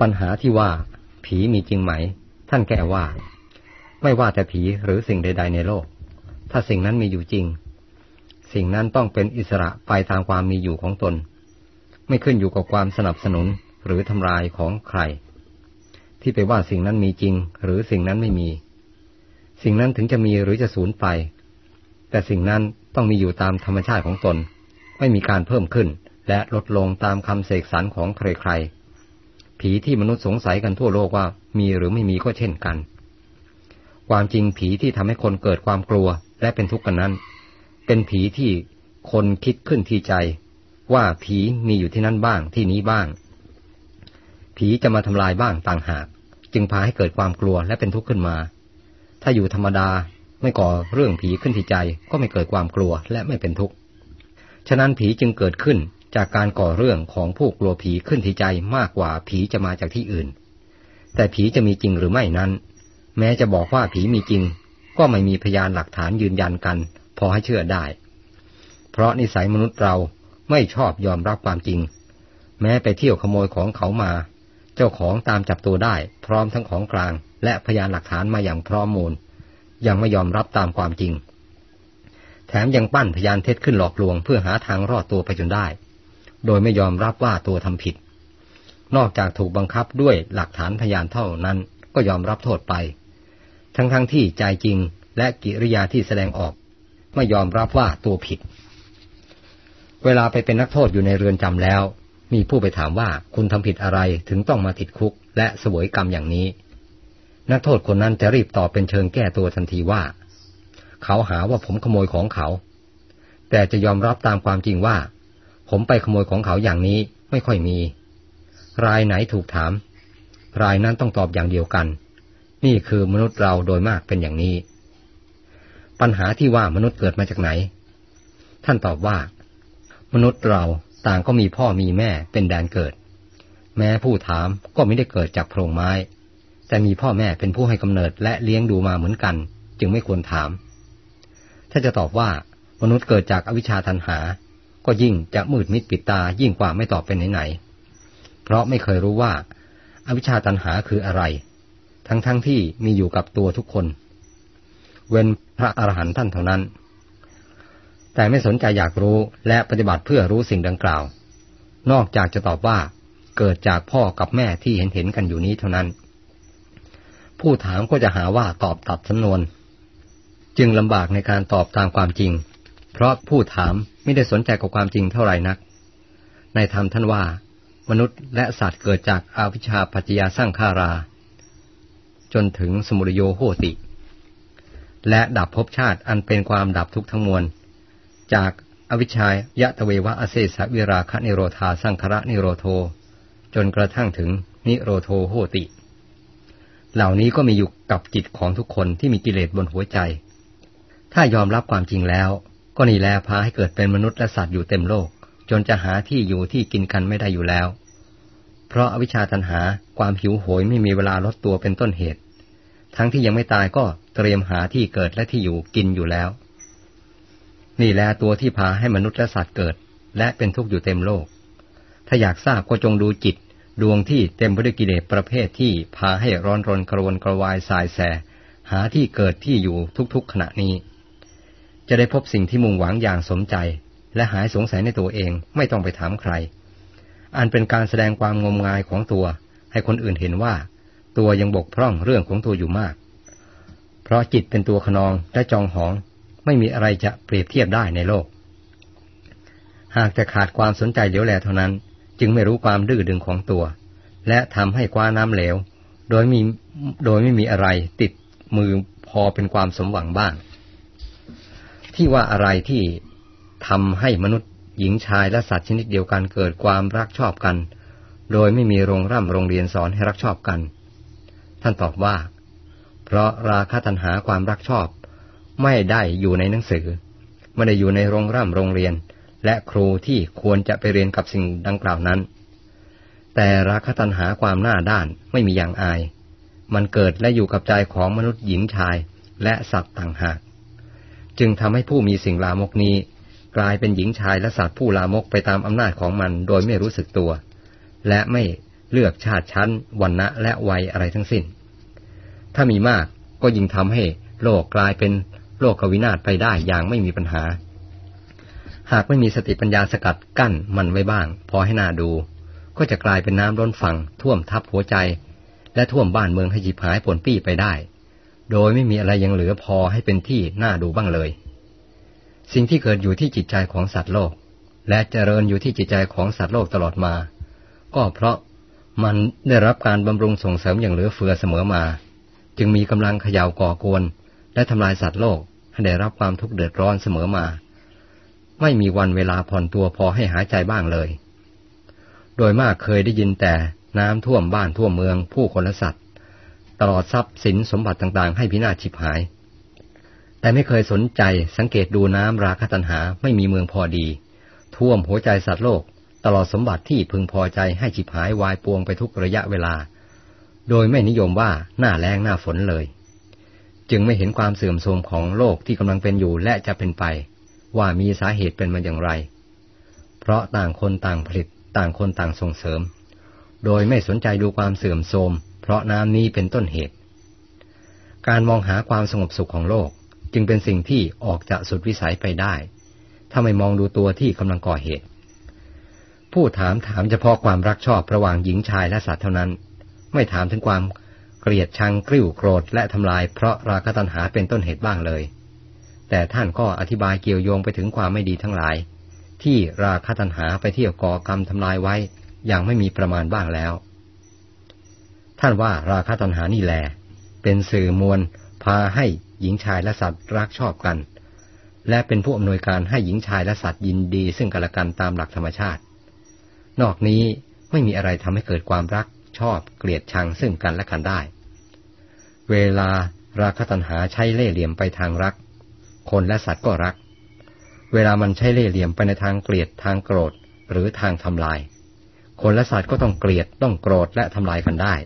ปัญหาที่ว่า ผีมีจริงไหม ท่านแก้ว่า ไม่ว่าแต่ผีหรือสิ่งใด ๆ ในโลก ถ้าสิ่งนั้นมีอยู่จริง สิ่งนั้นต้องเป็นอิสระไปตามความมีอยู่ของตน ไม่ขึ้นอยู่กับความสนับสนุนหรือทำลายของใคร ที่ไปว่าสิ่งนั้นมีจริง หรือสิ่งนั้นไม่มี สิ่งนั้นถึงจะมีหรือจะสูญไป แต่สิ่งนั้นต้องมีอยู่ตามธรรมชาติของตน ไม่มีการเพิ่มขึ้นและลดลงตามคำเสกสรรของใครๆ ผีที่มนุษย์สงสัยกันทั่วโลกว่ามีหรือไม่มีก็เช่นกัน ความจริงผีที่ทำให้คนเกิดความกลัวและเป็นทุกข์กันนั้น เป็นผีที่คนคิดขึ้นที่ใจ ว่าผีมีอยู่ที่นั่นบ้างที่นี้บ้าง ผีจะมาทำลายบ้างต่างหาก จึงพาให้เกิดความกลัวและเป็นทุกข์ขึ้นมา ถ้าอยู่ธรรมดาไม่ก่อเรื่องผีขึ้นที่ใจก็ไม่เกิดความกลัวและไม่เป็นทุกข์ ฉะนั้นผีจึงเกิดขึ้น จากการก่อเรื่องของผู้กลัวผีขึ้นที่ใจมากกว่าผีจะมาจากที่อื่น แต่ผีจะมีจริงหรือไม่นั้น แม้จะบอกว่าผีมีจริง ก็ไม่มีพยานหลักฐานยืนยันกัน พอให้เชื่อได้ เพราะนิสัยมนุษย์เราไม่ชอบยอมรับความจริง แม้ไปเที่ยวขโมยของเขามา เจ้าของตามจับตัวได้ พร้อมทั้งของกลาง และพยานหลักฐานมาอย่างพร้อมมูล ยังไม่ยอมรับตามความจริง แถมยังปั้นพยานเท็จขึ้นหลอกลวงเพื่อหาทางรอดตัวไปจนได้ โดยไม่ยอมรับว่าตัวทำผิด นอกจากถูกบังคับด้วยหลักฐานพยานเท่านั้นก็ยอมรับโทษไป ทั้งๆทที่ใจจริงและกิริยาที่แสดงออก ไม่ยอมรับว่าตัวผิด เวลาไปเป็นนักโทษอยู่ในเรือนจำแล้ว มีผู้ไปถามว่าคุณทำผิดอะไรถึงต้องมาติดคุก และสวยกรรมอย่างนี้ นักโทษคนนั้นจะรีบตอบเป็นเชิงแก้ตัวทันทีว่า เขาหาว่าผมขโมยของเขา แต่จะยอมรับตามความจริงว่า ผมไปขโมยของเขาอย่างนี้ไม่ค่อยมี รายไหนถูกถาม รายนั้นต้องตอบอย่างเดียวกัน นี่คือมนุษย์เราโดยมากเป็นอย่างนี้ ปัญหาที่ว่ามนุษย์เกิดมาจากไหน ท่านตอบว่า มนุษย์เราต่างก็มีพ่อมีแม่เป็นแดนเกิด แม้ผู้ถามก็ไม่ได้เกิดจากโพรงไม้ แต่มีพ่อแม่เป็นผู้ให้กำเนิดและเลี้ยงดูมาเหมือนกัน จึงไม่ควรถาม ถ้าจะตอบว่ามนุษย์เกิดจากอวิชชาทันหา ก็ยิ่งจะมืดมิดปิดตายิ่งกว่าไม่ตอบเป็นไหนๆเพราะไม่เคยรู้ว่าอวิชชาตันหาคืออะไร ทั้งๆทที่มีอยู่กับตัวทุกคน เว้นพระอรหันต์ท่านเท่านั้น แต่ไม่สนใจอยากรู้และปฏิบัติเพื่อรู้สิ่งดังกล่าว นอกจากจะตอบว่า เกิดจากพ่อกับแม่ที่เห็นเห็นกันอยู่นี้เท่านั้น ผู้ถามก็จะหาว่าตอบตัดสำนวน จึงลำบากในการตอบตามความจริง เพราะผู้ถามไม่ได้สนใจกับความจริงเท่าไหร่นัก ในธรรมท่านว่า มนุษย์และสัตว์เกิดจากอาวิชชาปัจจยาสร้างขารา จนถึงสมุรโยโหติ และดับภพชาติอันเป็นความดับทุกข์ทั้งมวล จากอวิชชายะตะเววะอเศสวิราคะนิโรธาสังคระนิโรโท จนกระทั่งถึงนิโรโทโหติ เหล่านี้ก็มีอยู่กับจิตของทุกคนที่มีกิเลสบนหัวใจ ถ้ายอมรับความจริงแล้ว ก็นี่แลพาให้เกิดเป็นมนุษย์และสัตว์อยู่เต็มโลก จนจะหาที่อยู่ที่กินกันไม่ได้อยู่แล้ว เพราะอวิชชาตันหาความหิวโหยไม่มีเวลาลดตัวเป็นต้นเหตุ ทั้งที่ยังไม่ตายก็เตรียมหาที่เกิดและที่อยู่กินอยู่แล้ว นี่แลตัวที่พาให้มนุษย์และสัตว์เกิด และเป็นทุกข์อยู่เต็มโลก ถ้าอยากทราบก็จงดูจิต ดวงที่เต็มไปด้วยกิเลสประเภทที่พาให้ร้อนรนกระวนกระวายสายแส หาที่เกิดที่อยู่ทุกๆขณะนี้ จะได้พบสิ่งที่มุ่งหวังอย่างสมใจ และหายสงสัยในตัวเองไม่ต้องไปถามใคร อันเป็นการแสดงความงมงายของตัว ให้คนอื่นเห็นว่า ตัวยังบกพร่องเรื่องของตัวอยู่มาก เพราะจิตเป็นตัวขนองและจองหอง ไม่มีอะไรจะเปรียบเทียบได้ในโลก หากจะขาดความสนใจเหลียวแลเท่านั้น จึงไม่รู้ความดื้อดึงของตัว และทำให้กว้าน้ำเหลว โดยมีโดยไม่มีอะไรติดมือพอเป็นความสมหวังบ้าง ที่ว่าอะไรที่ทำให้มนุษย์หญิงชายและสัตว์ชนิดเดียวกันเกิดความรักชอบกัน โดยไม่มีโรงร่ำโรงเรียนสอนให้รักชอบกัน ท่านตอบว่า เพราะราคะตัณหาความรักชอบ ไม่ได้อยู่ในหนังสือ ไม่ได้อยู่ในโรงร่ำโรงเรียน และครูที่ควรจะไปเรียนกับสิ่งดังกล่าวนั้น แต่ราคะตัณหาความหน้าด้านไม่มีอย่างอาย มันเกิดและอยู่กับใจของมนุษย์หญิงชายและสัตว์ต่างหาก จึงทำให้ผู้มีสิ่งลามกนี้ กลายเป็นหญิงชายและสัตว์ผู้ลามกไปตามอำนาจของมันโดยไม่รู้สึกตัว และไม่เลือกชาติชั้นวันณะและวัยอะไรทั้งสิ้น ถ้ามีมากก็ยิ่งทำให้โลกกลายเป็นโลกวินาศไปได้อย่างไม่มีปัญหา หากไม่มีสติปัญญาสกัดกั้นมันไว้บ้าง พอให้หน่าดู ก็จะกลายเป็นน้ำล้นฝั่งท่วมทับหัวใจ และท่วมบ้านเมืองให้จิบหายผลปี้ไปได้ โดยไม่มีอะไรยังเหลือพอให้เป็นที่น่าดูบ้างเลย สิ่งที่เกิดอยู่ที่จิตใจของสัตว์โลก และเจริญอยู่ที่จิตใจของสัตว์โลกตลอดมา ก็เพราะมันได้รับการบำรุงส่งเสริมอย่างเหลือเฟือเสมอมา จึงมีกำลังเขย่าก่อกวน และทำลายสัตว์โลกให้ได้รับความทุกข์เดือดร้อนเสมอมา ไม่มีวันเวลาผ่อนตัวพอให้หายใจบ้างเลย โดยมากเคยได้ยินแต่น้ำท่วมบ้านท่วมเมืองผู้คนและสัตว์ ตลอดทรัพย์สินสมบัติต่างๆ ให้พินาศฉิบหาย แต่ไม่เคยสนใจสังเกตดูน้ำราคตันหาไม่มีเมืองพอดี ท่วมหัวใจสัตว์โลก ตลอดสมบัติที่พึงพอใจให้ฉิบหายวายปวงไปทุกระยะเวลา โดยไม่นิยมว่าหน้าแรงหน้าฝนเลย จึงไม่เห็นความเสื่อมโทรมของโลกที่กำลังเป็นอยู่และจะเป็นไป ว่ามีสาเหตุเป็นมาอย่างไร เพราะต่างคนต่างผลิตต่างคนต่างส่งเสริม โดยไม่สนใจดูความเสื่อมโทรม เพราะน้ำนี้เป็นต้นเหตุ การมองหาความสงบสุขของโลกจึงเป็นสิ่งที่ออกจากสุดวิสัยไปได้ ถ้าไม่มองดูตัวที่กำลังก่อเหตุ ผู้ถามถามเฉพาะความรักชอบระหว่างหญิงชายและสัตว์เท่านั้น ไม่ถามถึงความเกลียดชังกริ้วโกรธและทำลายเพราะราคะตัณหาเป็นต้นเหตุบ้างเลย แต่ท่านก็อธิบายเกี่ยวโยงไปถึงความไม่ดีทั้งหลาย ที่ราคะตัณหาไปเที่ยวก่อกรรมทำลายไว้อย่างไม่มีประมาณบ้างแล้ว ท่านว่าราคะตัณหานี่แหลเป็นสื่อมวล พาให้หญิงชายและสัตว์รักชอบกัน และเป็นผู้อำนวยการให้หญิงชายและสัตว์ยินดี ซึ่งกันและกันตามหลักธรรมชาติ นอกนี้ไม่มีอะไรทำให้เกิดความรักชอบเกลียดชังซึ่งกันและกันได้ เวลาราคตัณหาใช้เล่เหลี่ยมไปทางรัก คนและสัตว์ก็รัก เวลามันใช้เล่เหลี่ยมไปในทางเกลียดทางโกรธหรือทางทำลาย คนและสัตว์ก็ต้องเกลียดต้องโกรธและทำลายกันได้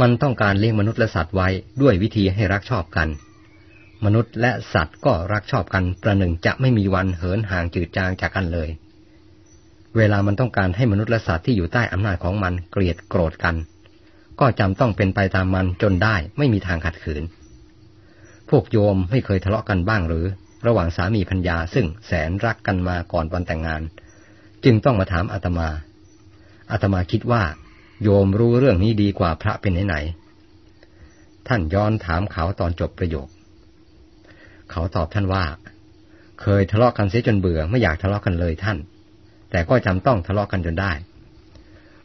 มันต้องการเลี้ยงมนุษย์และสัตว์ไว้ด้วยวิธีให้รักชอบกัน มนุษย์และสัตว์ก็รักชอบกันประหนึ่งจะไม่มีวันเหินห่างจืดจางจากกันเลย เวลามันต้องการให้มนุษย์และสัตว์ที่อยู่ใต้อำนาจของมันเกลียดโกรธกัน ก็จำต้องเป็นไปตามมันจนได้ไม่มีทางขัดขืน พวกโยมไม่เคยทะเลาะกันบ้างหรือ ระหว่างสามีพัญญาซึ่งแสนรักกันมาก่อนวันแต่งงาน จึงต้องมาถามอาตมาอาตมาคิดว่า โยมรู้เรื่องนี้ดีกว่าพระเป็นไหนๆท่านย้อนถามเขาตอนจบประโยค เขาตอบท่านว่า เคยทะเลาะกันเสียจนเบื่อไม่อยากทะเลาะกันเลยท่าน แต่ก็จำต้องทะเลาะกันจนได้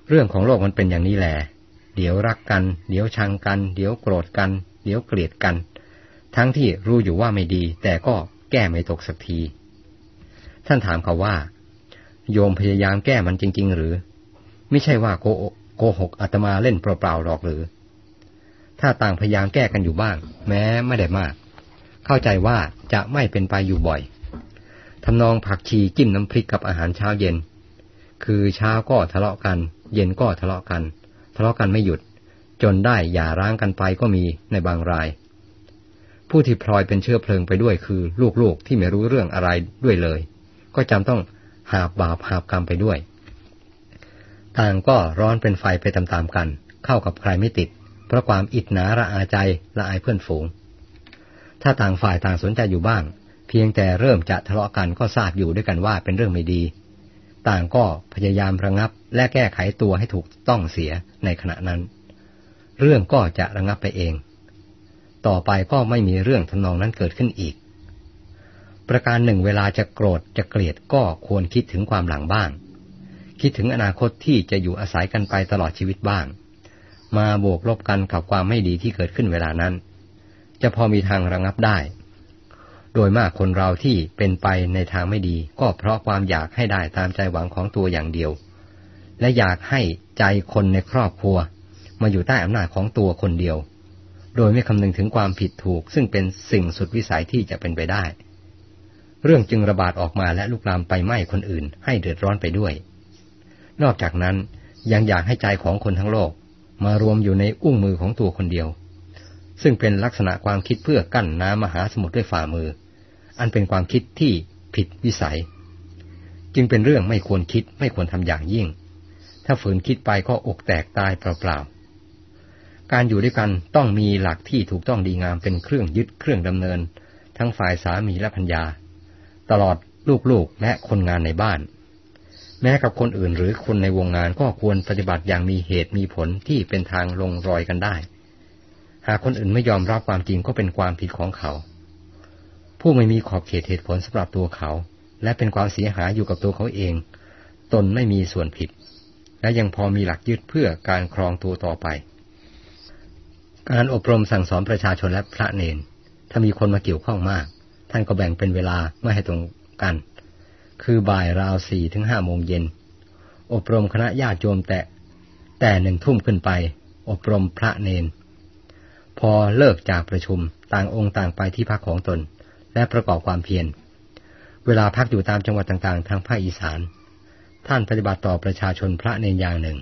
เรื่องของโลกมันเป็นอย่างนี้แหละเดี๋ยวรักกัน เดี๋ยวชังกัน เดี๋ยวโกรธกัน เดี๋ยวเกลียดกัน ทั้งที่รู้อยู่ว่าไม่ดี แต่ก็แก้ไม่ตกสักที ท่านถามเขาว่า โยมพยายามแก้มันจริง ๆ หรือ ไม่ใช่ว่าโก โกหกอาตมาเล่นเปล่าๆหรอกหรือ ถ้าต่างพยายามแก้กันอยู่บ้าง แม้ไม่ได้มาก เข้าใจว่าจะไม่เป็นไปอยู่บ่อยทำนองผักชีจิ้มน้ำพริกกับอาหารเช้าเย็น คือเช้าก็ทะเลาะกัน เย็นก็ทะเลาะกัน ทะเลาะกันไม่หยุด จนได้อย่าร้างกันไปก็มีในบางราย ผู้ที่พลอยเป็นเชื้อเพลิงไปด้วยคือลูกๆที่ไม่รู้เรื่องอะไรด้วยเลย ก็จำต้องหาบบาปหาบกรรมไปด้วย ต่างก็ร้อนเป็นไฟไปตามๆกัน เข้ากับใครไม่ติด เพราะความอิดหนาระอาใจละอายเพื่อนฝูง ถ้าต่างฝ่ายต่างสนใจอยู่บ้าง เพียงแต่เริ่มจะทะเลาะกันก็ทราบอยู่ด้วยกันว่าเป็นเรื่องไม่ดี ต่างก็พยายามระงับและแก้ไขตัวให้ถูกต้องเสียในขณะนั้น เรื่องก็จะระงับไปเอง ต่อไปก็ไม่มีเรื่องทำนองนั้นเกิดขึ้นอีก ประการหนึ่งเวลาจะโกรธจะเกลียดก็ควรคิดถึงความหลังบ้าง คิดถึงอนาคตที่จะอยู่อาศัยกันไปตลอดชีวิตบ้าง มาบวกลบกันกับความไม่ดีที่เกิดขึ้นเวลานั้น จะพอมีทางระงับได้ โดยมากคนเราที่เป็นไปในทางไม่ดี ก็เพราะความอยากให้ได้ตามใจหวังของตัวอย่างเดียว และอยากให้ใจคนในครอบครัว มาอยู่ใต้อำนาจของตัวคนเดียว โดยไม่คำนึงถึงความผิดถูก ซึ่งเป็นสิ่งสุดวิสัยที่จะเป็นไปได้ เรื่องจึงระบาดออกมาและลุกลามไปไหม้คนอื่น ให้เดือดร้อนไปด้วย นอกจากนั้นยังอยากให้ใจของคนทั้งโลก มารวมอยู่ในอุ้งมือของตัวคนเดียว ซึ่งเป็นลักษณะความคิดเพื่อกั้นน้ำมหาสมุทรด้วยฝ่ามือ อันเป็นความคิดที่ผิดวิสัย จึงเป็นเรื่องไม่ควรคิดไม่ควรทำอย่างยิ่ง ถ้าฝืนคิดไปก็อกแตกตายเปล่าๆ การอยู่ด้วยกันต้องมีหลักที่ถูกต้องดีงามเป็นเครื่องยึดเครื่องดำเนิน ทั้งฝ่ายสามีและพัญญา ตลอดลูกๆและคนงานในบ้าน แม้กับคนอื่นหรือคนในวงงานก็ควรปฏิบัติอย่างมีเหตุมีผลที่เป็นทางลงรอยกันได้ หากคนอื่นไม่ยอมรับความจริงก็เป็นความผิดของเขา ผู้ไม่มีขอบเขตเหตุผลสำหรับตัวเขา และเป็นความเสียหายอยู่กับตัวเขาเอง ตนไม่มีส่วนผิด และยังพอมีหลักยึดเพื่อการครองตัวต่อไป การอบรมสั่งสอนประชาชนและพระเนนถ้ามีคนมาเกี่ยวข้องมาก ท่านก็แบ่งเป็นเวลาไม่ให้ตรงกัน คือบ่ายราวสี่ถึงห้าโมงเย็น อบรมคณะญาติโยมแต่ แต่หนึ่งทุ่มขึ้นไป อบรมพระเนน พอเลิกจากประชุมต่างองค์ต่างไปที่พักของตน และประกอบความเพียร เวลาพักอยู่ตามจังหวัดต่างๆ ทางภาคอีสาน ท่านปฏิบัติต่อประชาชนพระเนรอย่างหนึ่ง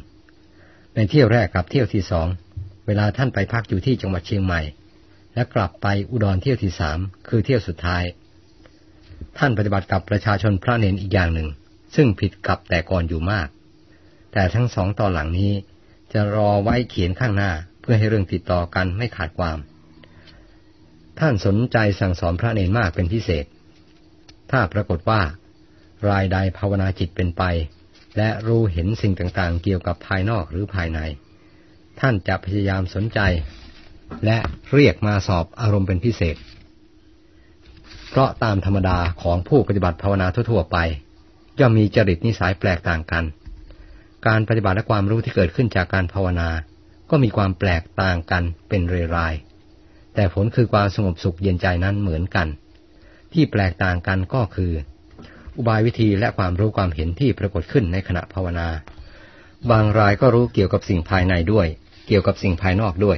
ในเที่ยวแรกกับเที่ยวที่สอง เวลาท่านไปพักอยู่ที่จังหวัดเชียงใหม่ และกลับไปอุดรเที่ยวที่สามคือเที่ยวสุดท้าย ท่านปฏิบัติกับประชาชนพระเนรอีกอย่างหนึ่ง ซึ่งผิดกับแต่ก่อนอยู่มาก แต่ทั้งสองตอนหลังนี้จะรอไว้เขียนข้างหน้าเพื่อให้เรื่องติดต่อกันไม่ขาดความ ท่านสนใจสั่งสอนพระเนรมากเป็นพิเศษ ถ้าปรากฏว่า รายใดภาวนาจิตเป็นไป และรู้เห็นสิ่งต่างๆ เกี่ยวกับภายนอกหรือภายใน ท่านจะพยายามสนใจ และเรียกมาสอบอารมณ์เป็นพิเศษ ราะตามธรรมดาของผู้ปฏิบัติภาวนาทั่วๆไปย่อมมีจริตนิสัยแปลกต่างกัน การปฏิบัติและความรู้ที่เกิดขึ้นจากการภาวนา ก็มีความแปลกต่างกันเป็นเรายๆแต่ผลคือความสงบสุขเย็นใจนั้นเหมือนกัน ที่แปลกต่างกันก็คือ อุบายวิธีและความรู้ความเห็นที่ปรากฏขึ้นในขณะภาวนา บางรายก็รู้เกี่ยวกับสิ่งภายในด้วย เกี่ยวกับสิ่งภายนอกด้วย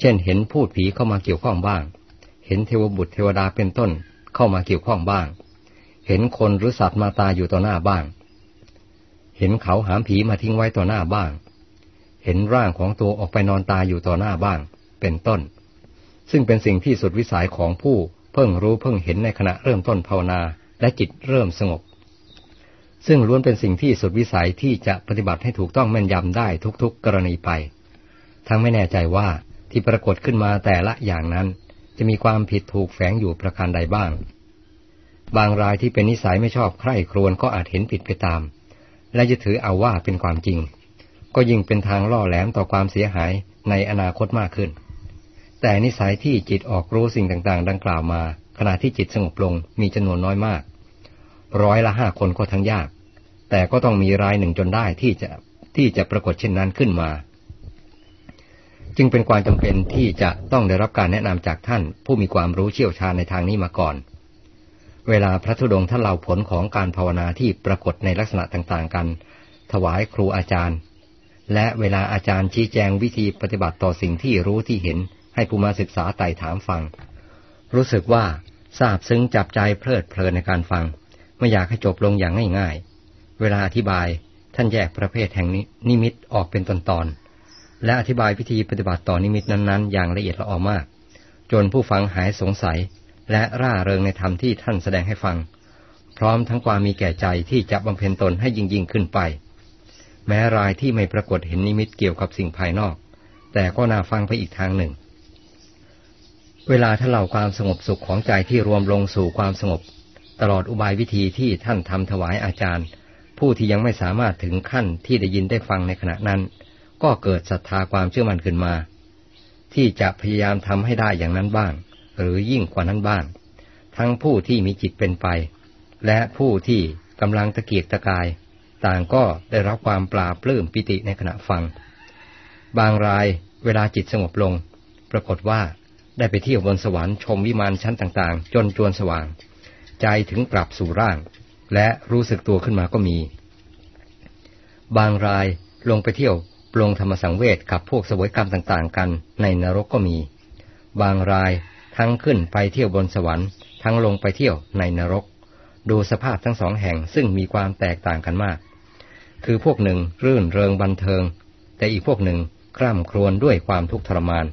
เช่น เห็นพูดผีเข้ามาเกี่ยวข้องบ้าง เห็นเทวบุตรเทวดาเป็นต้น เข้ามาเกี่ยวข้องบ้าง เห็นคนหรือสัตว์มาตายอยู่ต่อหน้าบ้าง เห็นเขาหามผีมาทิ้งไว้ต่อหน้าบ้าง เห็นร่างของตัวออกไปนอนตายอยู่ต่อหน้าบ้าง เป็นต้น ซึ่งเป็นสิ่งที่สุดวิสัยของผู้เพิ่งรู้เพิ่งเห็นในขณะเริ่มต้นภาวนาและจิตเริ่มสงบ ซึ่งล้วนเป็นสิ่งที่สุดวิสัยที่จะปฏิบัติให้ถูกต้องแม่นยำได้ทุกๆกรณีไป ทั้งไม่แน่ใจว่าที่ปรากฏขึ้นมาแต่ละอย่างนั้น จะมีความผิดถูกแฝงอยู่ประการใดบ้าง บางรายที่เป็นนิสัยไม่ชอบใคร่ครวญก็อาจเห็นผิดไปตาม และจะถือเอาว่าเป็นความจริง ก็ยิ่งเป็นทางล่อแหลมต่อความเสียหายในอนาคตมากขึ้น แต่นิสัยที่จิตออกรู้สิ่งต่างๆ ดังกล่าวมา ขณะที่จิตสงบลงมีจำนวนน้อยมาก ร้อยละห้าคนก็ทั้งยาก แต่ก็ต้องมีรายหนึ่งจนได้ที่จะที่จะปรากฏเช่นนั้นขึ้นมา จึงเป็นความจำเป็นที่จะต้องได้รับการแนะนำจากท่าน ผู้มีความรู้เชี่ยวชาญในทางนี้มาก่อน เวลาพระธุดงค์ท่านเล่าผลของการภาวนาที่ปรากฏในลักษณะต่างๆกัน ถวายครูอาจารย์ และเวลาอาจารย์ชี้แจงวิธีปฏิบัติต่อสิ่งที่รู้ที่เห็น ให้ผู้มาศึกษาไต่ถามฟัง รู้สึกว่าทราบซึ้งจับใจเพลิดเพลินในการฟัง ไม่อยากให้จบลงอย่างง่ายๆ เวลาอธิบายท่านแยกประเภทแห่งนิมิตออกเป็นตอนๆ และอธิบายพิธีปฏิบัติต่อนิมิตนั้นๆ อย่างละเอียดละออมาก จนผู้ฟังหายสงสัย และร่าเริงในธรรมที่ท่านแสดงให้ฟัง พร้อมทั้งความมีแก่ใจที่จะบำเพ็ญตนให้ยิ่งยิ่งขึ้นไป แม้รายที่ไม่ปรากฏเห็นนิมิตเกี่ยวกับสิ่งภายนอก แต่ก็น่าฟังไปอีกทางหนึ่ง เวลาถ้าเราความสงบสุขของใจที่รวมลงสู่ความสงบ ตลอดอุบายวิธีที่ท่านทำถวายอาจารย์ ผู้ที่ยังไม่สามารถถึงขั้นที่ได้ยินได้ฟังในขณะนั้น ก็เกิดศรัทธาความเชื่อมั่นขึ้นมา ที่จะพยายามทำให้ได้อย่างนั้นบ้าง หรือยิ่งกว่านั้นบ้าง ทั้งผู้ที่มีจิตเป็นไป และผู้ที่กำลังตะเกียกตะกาย ต่างก็ได้รับความปลาปลื้มปิติในขณะฟัง บางรายเวลาจิตสงบลง ปรากฏว่าได้ไปเที่ยวบนสวรรค์ชมวิมานชั้นต่างๆ จนจวนสว่าง ใจถึงกลับสู่ร่าง และรู้สึกตัวขึ้นมาก็มี บางรายลงไปเที่ยว ปลงธรรมสังเวชกับพวกสวยกรรมต่างๆ กันในนรกก็มี บางรายทั้งขึ้นไปเที่ยวบนสวรรค์ ทั้งลงไปเที่ยวในนรก ดูสภาพทั้งสองแห่งซึ่งมีความแตกต่างกันมาก คือพวกหนึ่งรื่นเริงบันเทิง แต่อีกพวกหนึ่งคร่ำครวญด้วยความทุกข์ทรมาน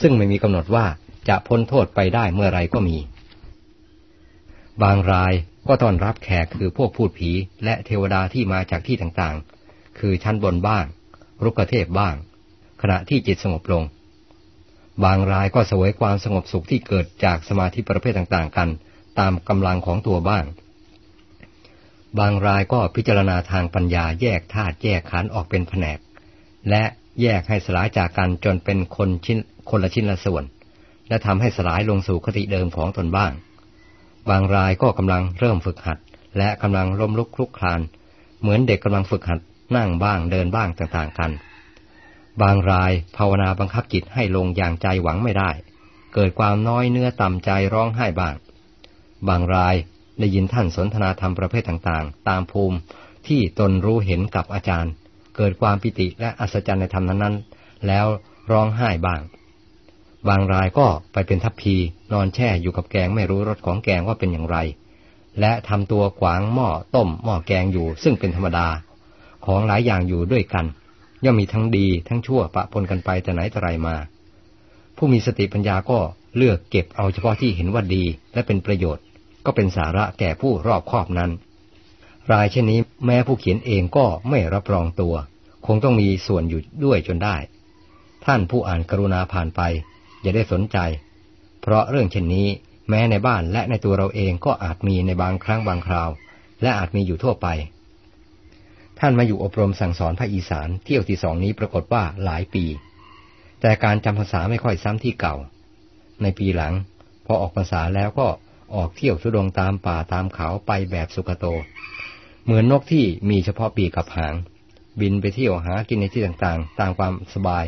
ซึ่งไม่มีกำหนดว่าจะพ้นโทษไปได้เมื่อไรก็มี บางรายก็ต้อนรับแขกคือพวกพูดผีและเทวดาที่มาจากที่ต่างๆ คืคือชั้นบนบ้าง รุกเทพบ้าง ขณะที่จิตสงบลง บางรายก็สวยความสงบสุขที่เกิดจากสมาธิประเภทต่างๆ กัน ตามกำลังของตัวบ้าง บางรายก็พิจารณาทางปัญญาแยกธาตุแยกขันออกเป็นแผนก และแยกให้สลายจากกันจนเป็นคนชิ้นคนละชิ้นละส่วน และทำให้สลายลงสู่คติเดิมของตนบ้าง บางรายก็กำลังเริ่มฝึกหัด และกำลังล้มลุกคลุกคลาน เหมือนเด็กกำลังฝึกหัด นั่งบ้างเดินบ้างต่างๆกัน บางรายภาวนาบังคับจิตให้ลงอย่างใจหวังไม่ได้ เกิดความน้อยเนื้อต่ำใจร้องไห้บ้าง บางรายได้ยินท่านสนทนาธรรมประเภทต่างๆ ตามภูมิที่ตนรู้เห็นกับอาจารย์ เกิดความปิติและอัศจรรย์ในธรรมนั้นๆ แล้วร้องไห้บ้าง บางรายก็ไปเป็นทัพพีนอนแช่อยู่กับแกงไม่รู้รสของแกงว่าเป็นอย่างไร และทำตัวขวางหม้อต้มหม้อแกงอยู่ซึ่งเป็นธรรมดา ของหลายอย่างอยู่ด้วยกัน ย่อมมีทั้งดีทั้งชั่วปะปนกันไปแต่ไหนแต่ไรมา ผู้มีสติปัญญาก็เลือกเก็บเอาเฉพาะที่เห็นว่าดีและเป็นประโยชน์ ก็เป็นสาระแก่ผู้รอบครอบนั้น รายเช่นนี้แม้ผู้เขียนเองก็ไม่รับรองตัว คงต้องมีส่วนอยู่ด้วยจนได้ ท่านผู้อ่านกรุณาผ่านไป อย่าได้สนใจ เพราะเรื่องเช่นนี้แม้ในบ้านและในตัวเราเองก็อาจมีในบางครั้งบางคราว และอาจมีอยู่ทั่วไป ท่านมาอยู่อบรมสั่งสอนภาคอีสานเที่ยวที่สองนี้ปรากฏว่าหลายปี แต่การจำภาษาไม่ค่อยซ้ำที่เก่า ในปีหลัง พอออกภาษาแล้วก็ออกเที่ยวทุดงตามป่าตามเขาไปแบบสุกโต เหมือนนกที่มีเฉพาะปีกับหาง บินไปเที่ยวหากินในที่ต่างๆ ตามความสบาย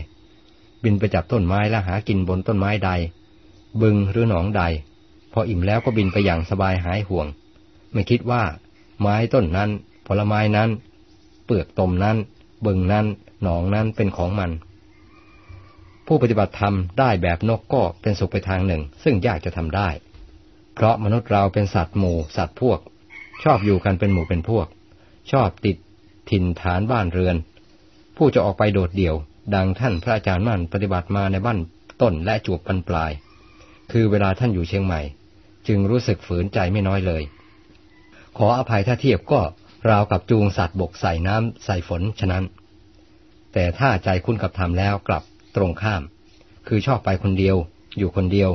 บินไปจับต้นไม้และหากินบนต้นไม้ใด บึงหรือหนองใด พออิ่มแล้วก็บินไปอย่างสบายหายห่วง ไม่คิดว่า ไม้ต้นนั้น ผลไม้นั้น ลือกตมนั้น บึงนั้น หนองนั้นเป็นของมัน ผู้ปฏิบัติธรรมได้แบบนกก็เป็นสุขไปทางหนึ่ง ซึ่งยากจะทำได้ เพราะมนุษย์เราเป็นสัตว์หมู่ สัตว์พวก ชอบอยู่กันเป็นหมู่เป็นพวก ชอบติดถิ่นฐานบ้านเรือน ผู้จะออกไปโดดเดี่ยว ดังท่านพระอาจารย์มั่นปฏิบัติมาในบ้านต้นและจูบปันปลาย คือเวลาท่านอยู่เชียงใหม่ จึงรู้สึกฝืนใจไม่น้อยเลย ขออภัยถ้าเทียบก็ ราวกับจูงสัตว์บกใส่น้ำใส่ฝนฉะนั้น แต่ถ้าใจคุ้นกับธรรมแล้วกลับตรงข้าม คือชอบไปคนเดียว อยู่คนเดียว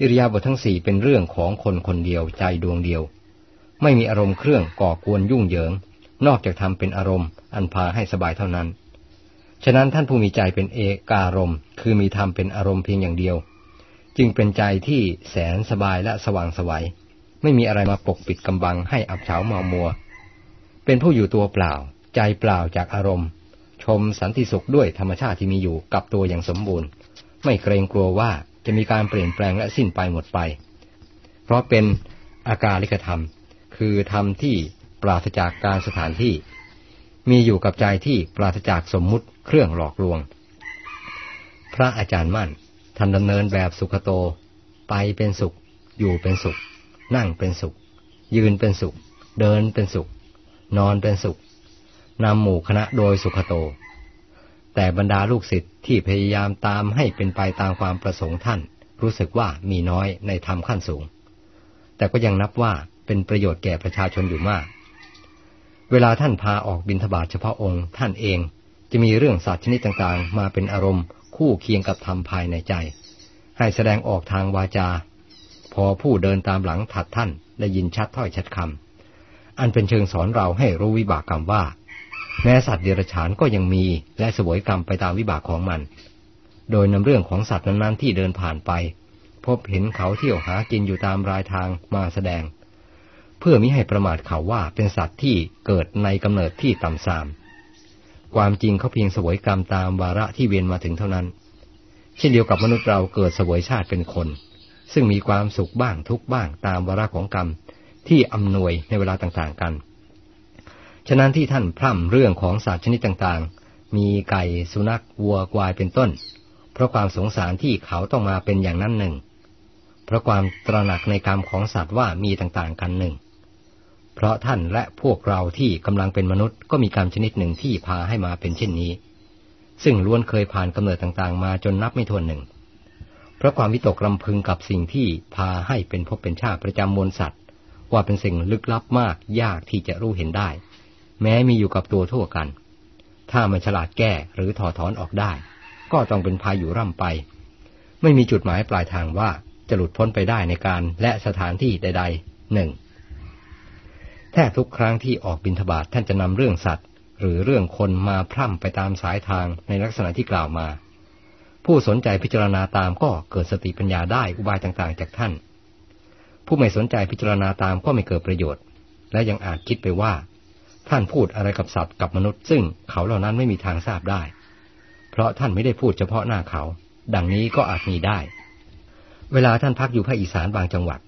อิริยาบถททั้งสี่เป็นเรื่องของคนคนเดียวใจดวงเดียว ไม่มีอารมณ์เครื่องก่อกวนยุ่งเหยิง นอกจากทำเป็นอารมณ์ อันพาให้สบายเท่านั้น ฉะนั้นท่านผู้มีใจเป็นเอการมคือมีธรรมเป็นอารมณ์เพียงอย่างเดียว จึงเป็นใจที่แสนสบายและสว่างสวยัยไม่มีอะไรมาปกปิดกำบังให้อับเฉาเมามัว เป็นผู้อยู่ตัวเปล่า ใจเปล่าจากอารมณ์ ชมสันติสุขด้วยธรรมชาติที่มีอยู่กับตัวอย่างสมบูรณ์ ไม่เกรงกลัวว่าจะมีการเปลี่ยนแปลงและสิ้นไปหมดไป เพราะเป็นอาการลิกธรรม คือธรรมที่ปราศจากการสถานที่ มีอยู่กับใจที่ปราศจากสมมุติเครื่องหลอกลวง พระอาจารย์มั่นท่านดำเนินแบบสุขโต ไปเป็นสุข อยู่เป็นสุข นั่งเป็นสุข ยืนเป็นสุข เดินเป็นสุข นอนเป็นสุขนำหมู่คณะโดยสุขโต แต่บรรดาลูกศิษย์ที่พยายามตามให้เป็นไปตามความประสงค์ท่าน รู้สึกว่ามีน้อยในธรรมขั้นสูง แต่ก็ยังนับว่าเป็นประโยชน์แก่ประชาชนอยู่มาก เวลาท่านพาออกบินทบาทเฉพาะองค์ท่านเองจะมีเรื่องสัตว์ชนิดต่างๆ มาเป็นอารมณ์ คู่เคียงกับธรรมภายในใจ ให้แสดงออกทางวาจา พอผู้เดินตามหลังถัดท่านได้ยินชัดถ้อยชัดคำ อันเป็นเชิงสอนเราให้รู้วิบากกรรมว่า แม้สัตว์เดรัจฉานก็ยังมี และสวยกรรมไปตามวิบากของมัน โดยนำเรื่องของสัตว์นั้นๆที่เดินผ่านไป พบเห็นเขาเที่ยวหากินอยู่ตามรายทางมาแสดง เพื่อมิให้ประมาทเขาว่าเป็นสัตว์ที่เกิดในกำเนิดที่ต่ำทรามความจริงเขาเพียงสวยกรรมตามวาระที่เวียนมาถึงเท่านั้น เช่นเดียวกับมนุษย์เราเกิดสวยชาติเป็นคน ซึ่งมีความสุขบ้างทุกบ้างตามวาระของกรรม ที่อำนวยในเวลาต่างๆกัน ฉะนั้นที่ท่านพร่ำเรื่องของสัตว์ชนิดต่างๆ มีไก่สุนัขวัวควายเป็นต้น เพราะความสงสารที่เขาต้องมาเป็นอย่างนั้นหนึ่ง เพราะความตระหนักในกรรมของสัตว์ว่ามีต่างๆ กันหนึ่ง เพราะท่านและพวกเราที่กำลังเป็นมนุษย์ก็มีกรรมชนิดหนึ่งที่พาให้มาเป็นเช่นนี้ ซึ่งล้วนเคยผ่านกำเนิดต่างๆ มาจนนับไม่ถ้วนหนึ่งเพราะความวิตกรำพึงกับสิ่งที่พาให้เป็นพบเป็นชาติประจำมวลสัตว์ ว่าเป็นสิ่งลึกลับมากยากที่จะรู้เห็นได้ แม้มีอยู่กับตัวทั่วกัน ถ้าไม่ฉลาดแก้หรือถอดถอนออกได้ ก็ต้องเป็นพายอยู่ร่ำไป ไม่มีจุดหมายปลายทางว่าจะหลุดพ้นไปได้ในการและสถานที่ใดๆหนึ่งแทบทุกครั้งที่ออกบินทบาทท่านจะนำเรื่องสัตว์ หรือเรื่องคนมาพร่ำไปตามสายทางในลักษณะที่กล่าวมา ผู้สนใจพิจารณาตามก็เกิดสติปัญญาได้อุบายต่างๆ จากท่าน ผู้ไม่สนใจพิจารณาตามก็ไม่เกิดประโยชน์ และยังอาจคิดไปว่า ท่านพูดอะไรกับสัตว์กับมนุษย์ ซึ่งเขาเหล่านั้นไม่มีทางทราบได้ เพราะท่านไม่ได้พูดเฉพาะหน้าเขา ดังนี้ก็อาจมีได้ เวลาท่านพักอยู่ภาคอีสานบางจังหวัด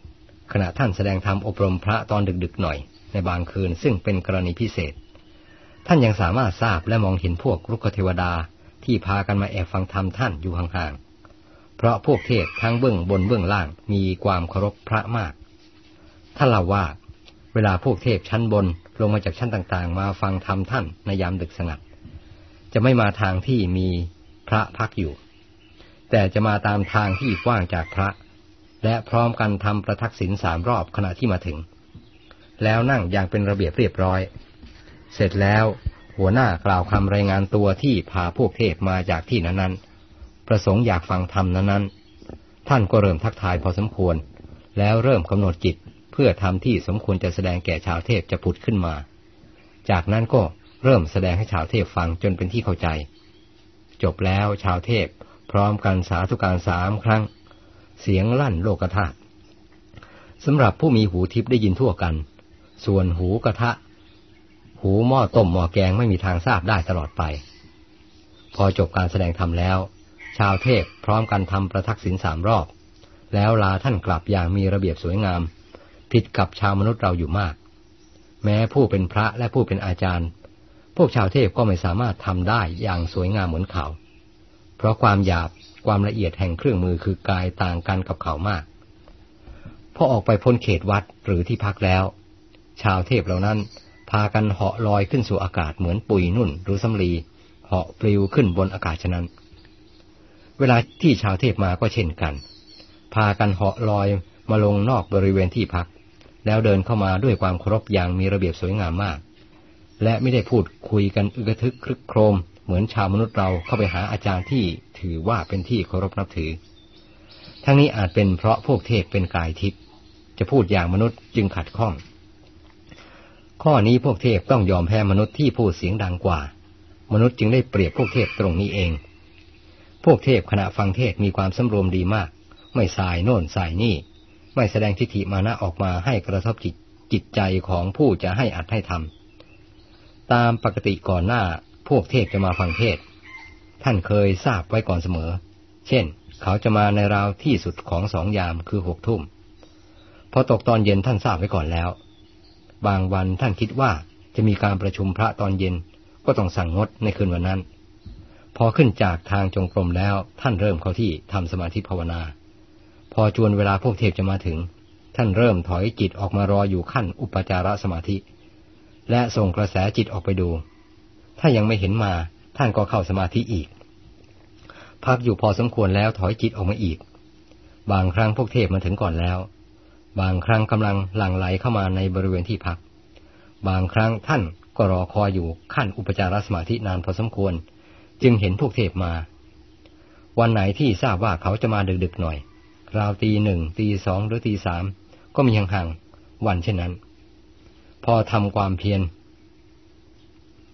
ขณะท่านแสดงธรรมอบรมพระตอนดึกๆหน่อย ในบางคืนซึ่งเป็นกรณีพิเศษ ท่านยังสามารถทราบและมองเห็นพวกรุกเทวดาที่พากันมาแอบฟังธรรมท่านอยู่ห่าง เพราะพวกเทพทั้งเบื้องบนเบื้องล่างมีความเคารพพระมาก ท่านเล่าว่า เวลาพวกเทพชั้นบนลงมาจากชั้นต่างๆ มาฟังธรรมท่านในยามดึกสงัด จะไม่มาทางที่มีพระพักอยู่ แต่จะมาตามทางที่กว้างจากพระ และพร้อมกันทำประทักษิณสามรอบขณะที่มาถึง แล้วนั่งอย่างเป็นระเบียบเรียบร้อย เสร็จแล้วหัวหน้ากล่าวคำรายงานตัวที่พาพวกเทพมาจากที่นั้นๆ ประสงค์อยากฟังธรรมนั้นๆ ท่านก็เริ่มทักทายพอสมควร แล้วเริ่มกำหนดจิตเพื่อทำที่สมควรจะแสดงแก่ชาวเทพจะผุดขึ้นมา จากนั้นก็เริ่มแสดงให้ชาวเทพฟังจนเป็นที่เข้าใจ จบแล้วชาวเทพพร้อมกันสาธุการสามครั้ง เสียงลั่นโลกธาตุสำหรับผู้มีหูทิพย์ได้ยินทั่วกัน ส่วนหูกระทะ หูหม้อต้มหม้อแกงไม่มีทางทราบได้ตลอดไป พอจบการแสดงธรรมแล้ว ชาวเทพพร้อมกันทำประทักษิณสามรอบ แล้วลาท่านกลับอย่างมีระเบียบสวยงาม ผิดกับชาวมนุษย์เราอยู่มาก แม้ผู้เป็นพระและผู้เป็นอาจารย์ พวกชาวเทพก็ไม่สามารถทำได้อย่างสวยงามเหมือนเขา เพราะความหยาบความละเอียดแห่งเครื่องมือคือกายต่างกันกับเขามากพอออกไปพ้นเขตวัดหรือที่พักแล้ว ชาวเทพเหล่านั้น พากันเหาะลอยขึ้นสู่อากาศเหมือนปุยนุ่นหรือสำลีเหาะปลิวขึ้นบนอากาศฉะนั้น เวลาที่ชาวเทพมาก็เช่นกัน พากันเหาะลอยมาลงนอกบริเวณที่พัก แล้วเดินเข้ามาด้วยความเคารพอย่างมีระเบียบสวยงามมาก และไม่ได้พูดคุยกันอึกทึกครึกโครม เหมือนชาวมนุษย์เราเข้าไปหาอาจารย์ที่ถือว่าเป็นที่เคารพนับถือ ทั้งนี้อาจเป็นเพราะพวกเทพเป็นกายทิพย์จะพูดอย่างมนุษย์จึงขัดข้อง ข้อนี้พวกเทพต้องยอมแพ้มนุษย์ที่พูดเสียงดังกว่า มนุษย์จึงได้เปรียบพวกเทพตรงนี้เอง พวกเทพขณะฟังเทศมีความสำรวมดีมาก ไม่สายโน่นสายนี่ ไม่แสดงทิฏฐิมานะออกมาให้กระทบจิตจิตใจของผู้จะให้อัดให้ทำตามปกติก่อนหน้าพวกเทพจะมาฟังเทศ ท่านเคยทราบไว้ก่อนเสมอ เช่น เขาจะมาในราวที่สุดของสองยามคือหกทุ่มพอตกตอนเย็นท่านทราบไว้ก่อนแล้ว บางวันท่านคิดว่าจะมีการประชุมพระตอนเย็นก็ต้องสั่งงดในคืนวันนั้น พอขึ้นจากทางจงกรมแล้วท่านเริ่มเข้าที่ทำสมาธิภาวนา พอจวนเวลาพวกเทพจะมาถึง ท่านเริ่มถอยจิตออกมารออยู่ขั้นอุปจารสมาธิ และส่งกระแสจิตออกไปดู ถ้ายังไม่เห็นมาท่านก็เข้าสมาธิอีก พักอยู่พอสมควรแล้วถอยจิตออกมาอีก บางครั้งพวกเทพมาถึงก่อนแล้ว บางครั้งกำลังหลั่งไหลเข้ามาในบริเวณที่พัก บางครั้งท่านก็รอคอยอยู่ขั้นอุปจารสมาธินานพอสมควร จึงเห็นพวกเทพมา วันไหนที่ทราบว่าเขาจะมาดึกๆหน่อย ราวตีหนึ่งตีสองหรือตีสามก็มีห่างๆวันเช่นนั้น พอทำความเพียร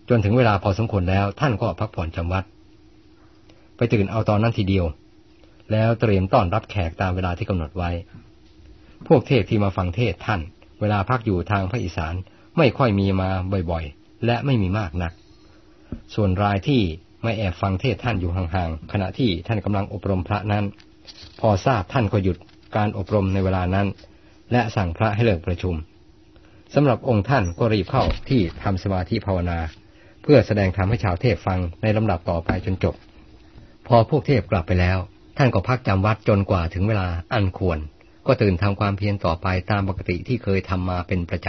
จนถึงเวลาพอสมควรแล้วท่านก็พักผ่อนจำวัด ไปตื่นเอาตอนนั้นทีเดียว แล้วเตรียมต้อนรับแขกตามเวลาที่กำหนดไว้ พวกเทพที่มาฟังเทศท่าน เวลาพักอยู่ทางภาคอีสานไม่ค่อยมีมาบ่อยๆ และไม่มีมากนัก ส่วนรายที่ ไม่แอบฟังเทศท่านอยู่ห่างๆขณะที่ท่านกำลังอบรมพระนั้น พอทราบท่านก็หยุดการอบรมในเวลานั้น และสั่งพระให้เลิกประชุมสำหรับองค์ท่านก็รีบเข้าที่ทำสมาธิภาวนา เพื่อแสดงธรรมให้ชาวเทพฟังในลำดับต่อไปจนจบ พอพวกเทพกลับไปแล้ว ท่านก็พักจำวัดจนกว่าถึงเวลาอันควร ก็ตื่นทำความเพียรต่อไปตามปกติที่เคยทำมาเป็นประจ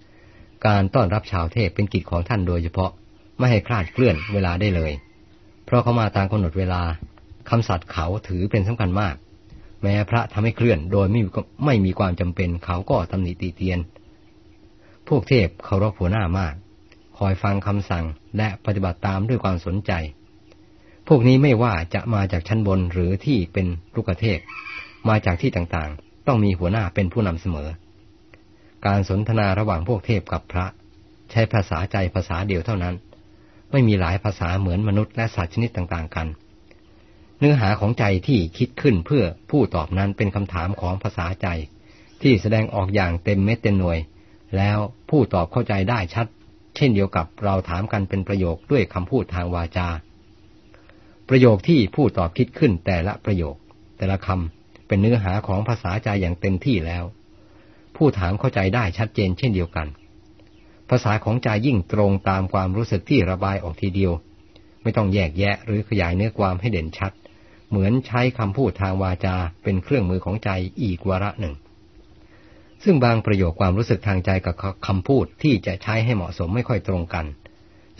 ำการต้อนรับชาวเทพเป็นกิจของท่านโดยเฉพาะ ไม่ให้คลาดเคลื่อนเวลาได้เลย เพราะเขามาตามกำหนดเวลาคำสัตย์เขาถือเป็นสำคัญมาก แม้พระทำให้เคลื่อนโดยไม่ไม่มีความจำเป็นเขาก็ตำหนิตีเตียน พวกเทพเคารพหัวหน้ามาก คอยฟังคำสั่งและปฏิบัติตามด้วยความสนใจ พวกนี้ไม่ว่าจะมาจากชั้นบนหรือที่เป็นลูกเทพ มาจากที่ต่างๆ ต้องมีหัวหน้าเป็นผู้นำเสมอ การสนทนาระหว่างพวกเทพกับพระ ใช้ภาษาใจภาษาเดียวเท่านั้น ไม่มีหลายภาษาเหมือนมนุษย์และสัตว์ชนิดต่างๆกัน เนื้อหาของใจที่คิดขึ้นเพื่อผู้ตอบนั้นเป็นคำถามของภาษาใจ ที่แสดงออกอย่างเต็มเม็ดเต็มหน่วย แล้วผู้ตอบเข้าใจได้ชัด เช่นเดียวกับเราถามกันเป็นประโยคด้วยคำพูดทางวาจา ประโยคที่ผู้ตอบคิดขึ้นแต่ละประโยค แต่ละคำเป็นเนื้อหาของภาษาใจอย่างเต็มที่แล้ว ผู้ถามเข้าใจได้ชัดเจนเช่นเดียวกัน ภาษาของใจยิ่งตรงตามความรู้สึกที่ระบายออกทีเดียว ไม่ต้องแยกแยะหรือขยายเนื้อความให้เด่นชัด เหมือนใช้คำพูดทางวาจาเป็นเครื่องมือของใจอีกวาระหนึ่ง ซึ่งบางประโยคความรู้สึกทางใจกับคำพูดที่จะใช้ให้เหมาะสมไม่ค่อยตรงกัน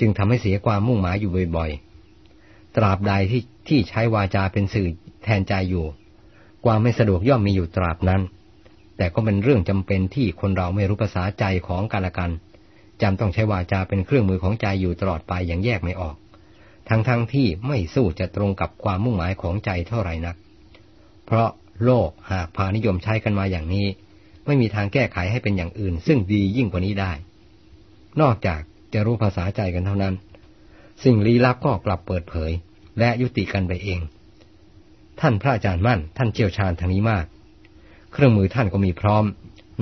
จึงทำให้เสียความมุ่งหมายอยู่บ่อยๆ ตราบใดที่ที่ใช้วาจาเป็นสื่อแทนใจอยู่ ความไม่สะดวกย่อมมีอยู่ตราบนั้น แต่ก็เป็นเรื่องจำเป็นที่คนเราไม่รู้ภาษาใจของกันและกัน จำต้องใช้วาจาเป็นเครื่องมือของใจอยู่ตลอดไปอย่างแยกไม่ออก ทั้งๆทที่ไม่สู้จะตรงกับความมุ่งหมายของใจเท่าไหร่นัก เพราะโลกหากพานิยมใช้กันมาอย่างนี้ ไม่มีทางแก้ไขให้เป็นอย่างอื่น ซึ่งดียิ่งกว่านี้ได้ นอกจากจะรู้ภาษาใจกันเท่านั้น สิ่งลี้ลับก็กลับเปิดเผย และยุติกันไปเอง ท่านพระอาจารย์มั่น ท่านเชี่ยวชาญทางนี้มาก เครื่องมือท่านก็มีพร้อม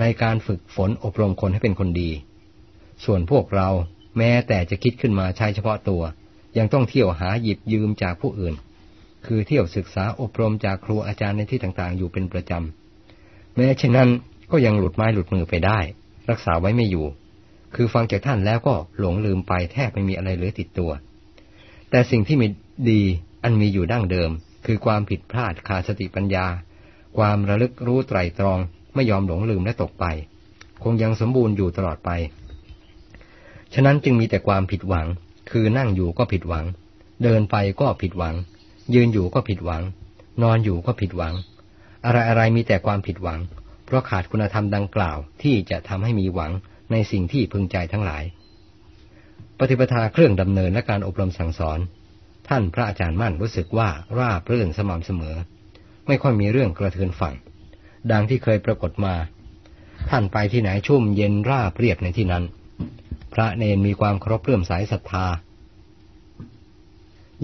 ในการฝึกฝนอบรมคนให้เป็นคนดี ส่วนพวกเราแม้แต่จะคิดขึ้นมาใช้เฉพาะตัว ยังต้องเที่ยวหาหยิบยืมจากผู้อื่น คือเที่ยวศึกษาอบรมจากครูอาจารย์ในที่ต่างๆ อยู่เป็นประจำ แม้เช่นนั้นก็ยังหลุดไม้หลุดมือไปได้ รักษาไว้ไม่อยู่ คือฟังจากท่านแล้วก็หลงลืมไปแทบไม่มีอะไรเหลือติดตัว แต่สิ่งที่มีดีอันมีอยู่ดั้งเดิม คือความผิดพลาดขาดสติปัญญา ความระลึกรู้ไตรตรองไม่ยอมหลงลืมและตกไป คงยังสมบูรณ์อยู่ตลอดไป ฉะนั้นจึงมีแต่ความผิดหวัง คือนั่งอยู่ก็ผิดหวัง เดินไปก็ผิดหวัง ยืนอยู่ก็ผิดหวัง นอนอยู่ก็ผิดหวัง อะไรอะไรมีแต่ความผิดหวัง เพราะขาดคุณธรรมดังกล่าวที่จะทำให้มีหวังในสิ่งที่พึงใจทั้งหลาย ปฏิปทาเครื่องดำเนินและการอบรมสั่งสอน ท่านพระอาจารย์มั่นรู้สึกว่าราบรื่นสม่ำเสมอ ไม่ค่อยมีเรื่องกระเทือนฝั่ง ดังที่เคยปรากฏมา ท่านไปที่ไหนชุ่มเย็นราบเรียบในที่นั้น พระเนนมีความเคารพเลื่อมใสศรัทธา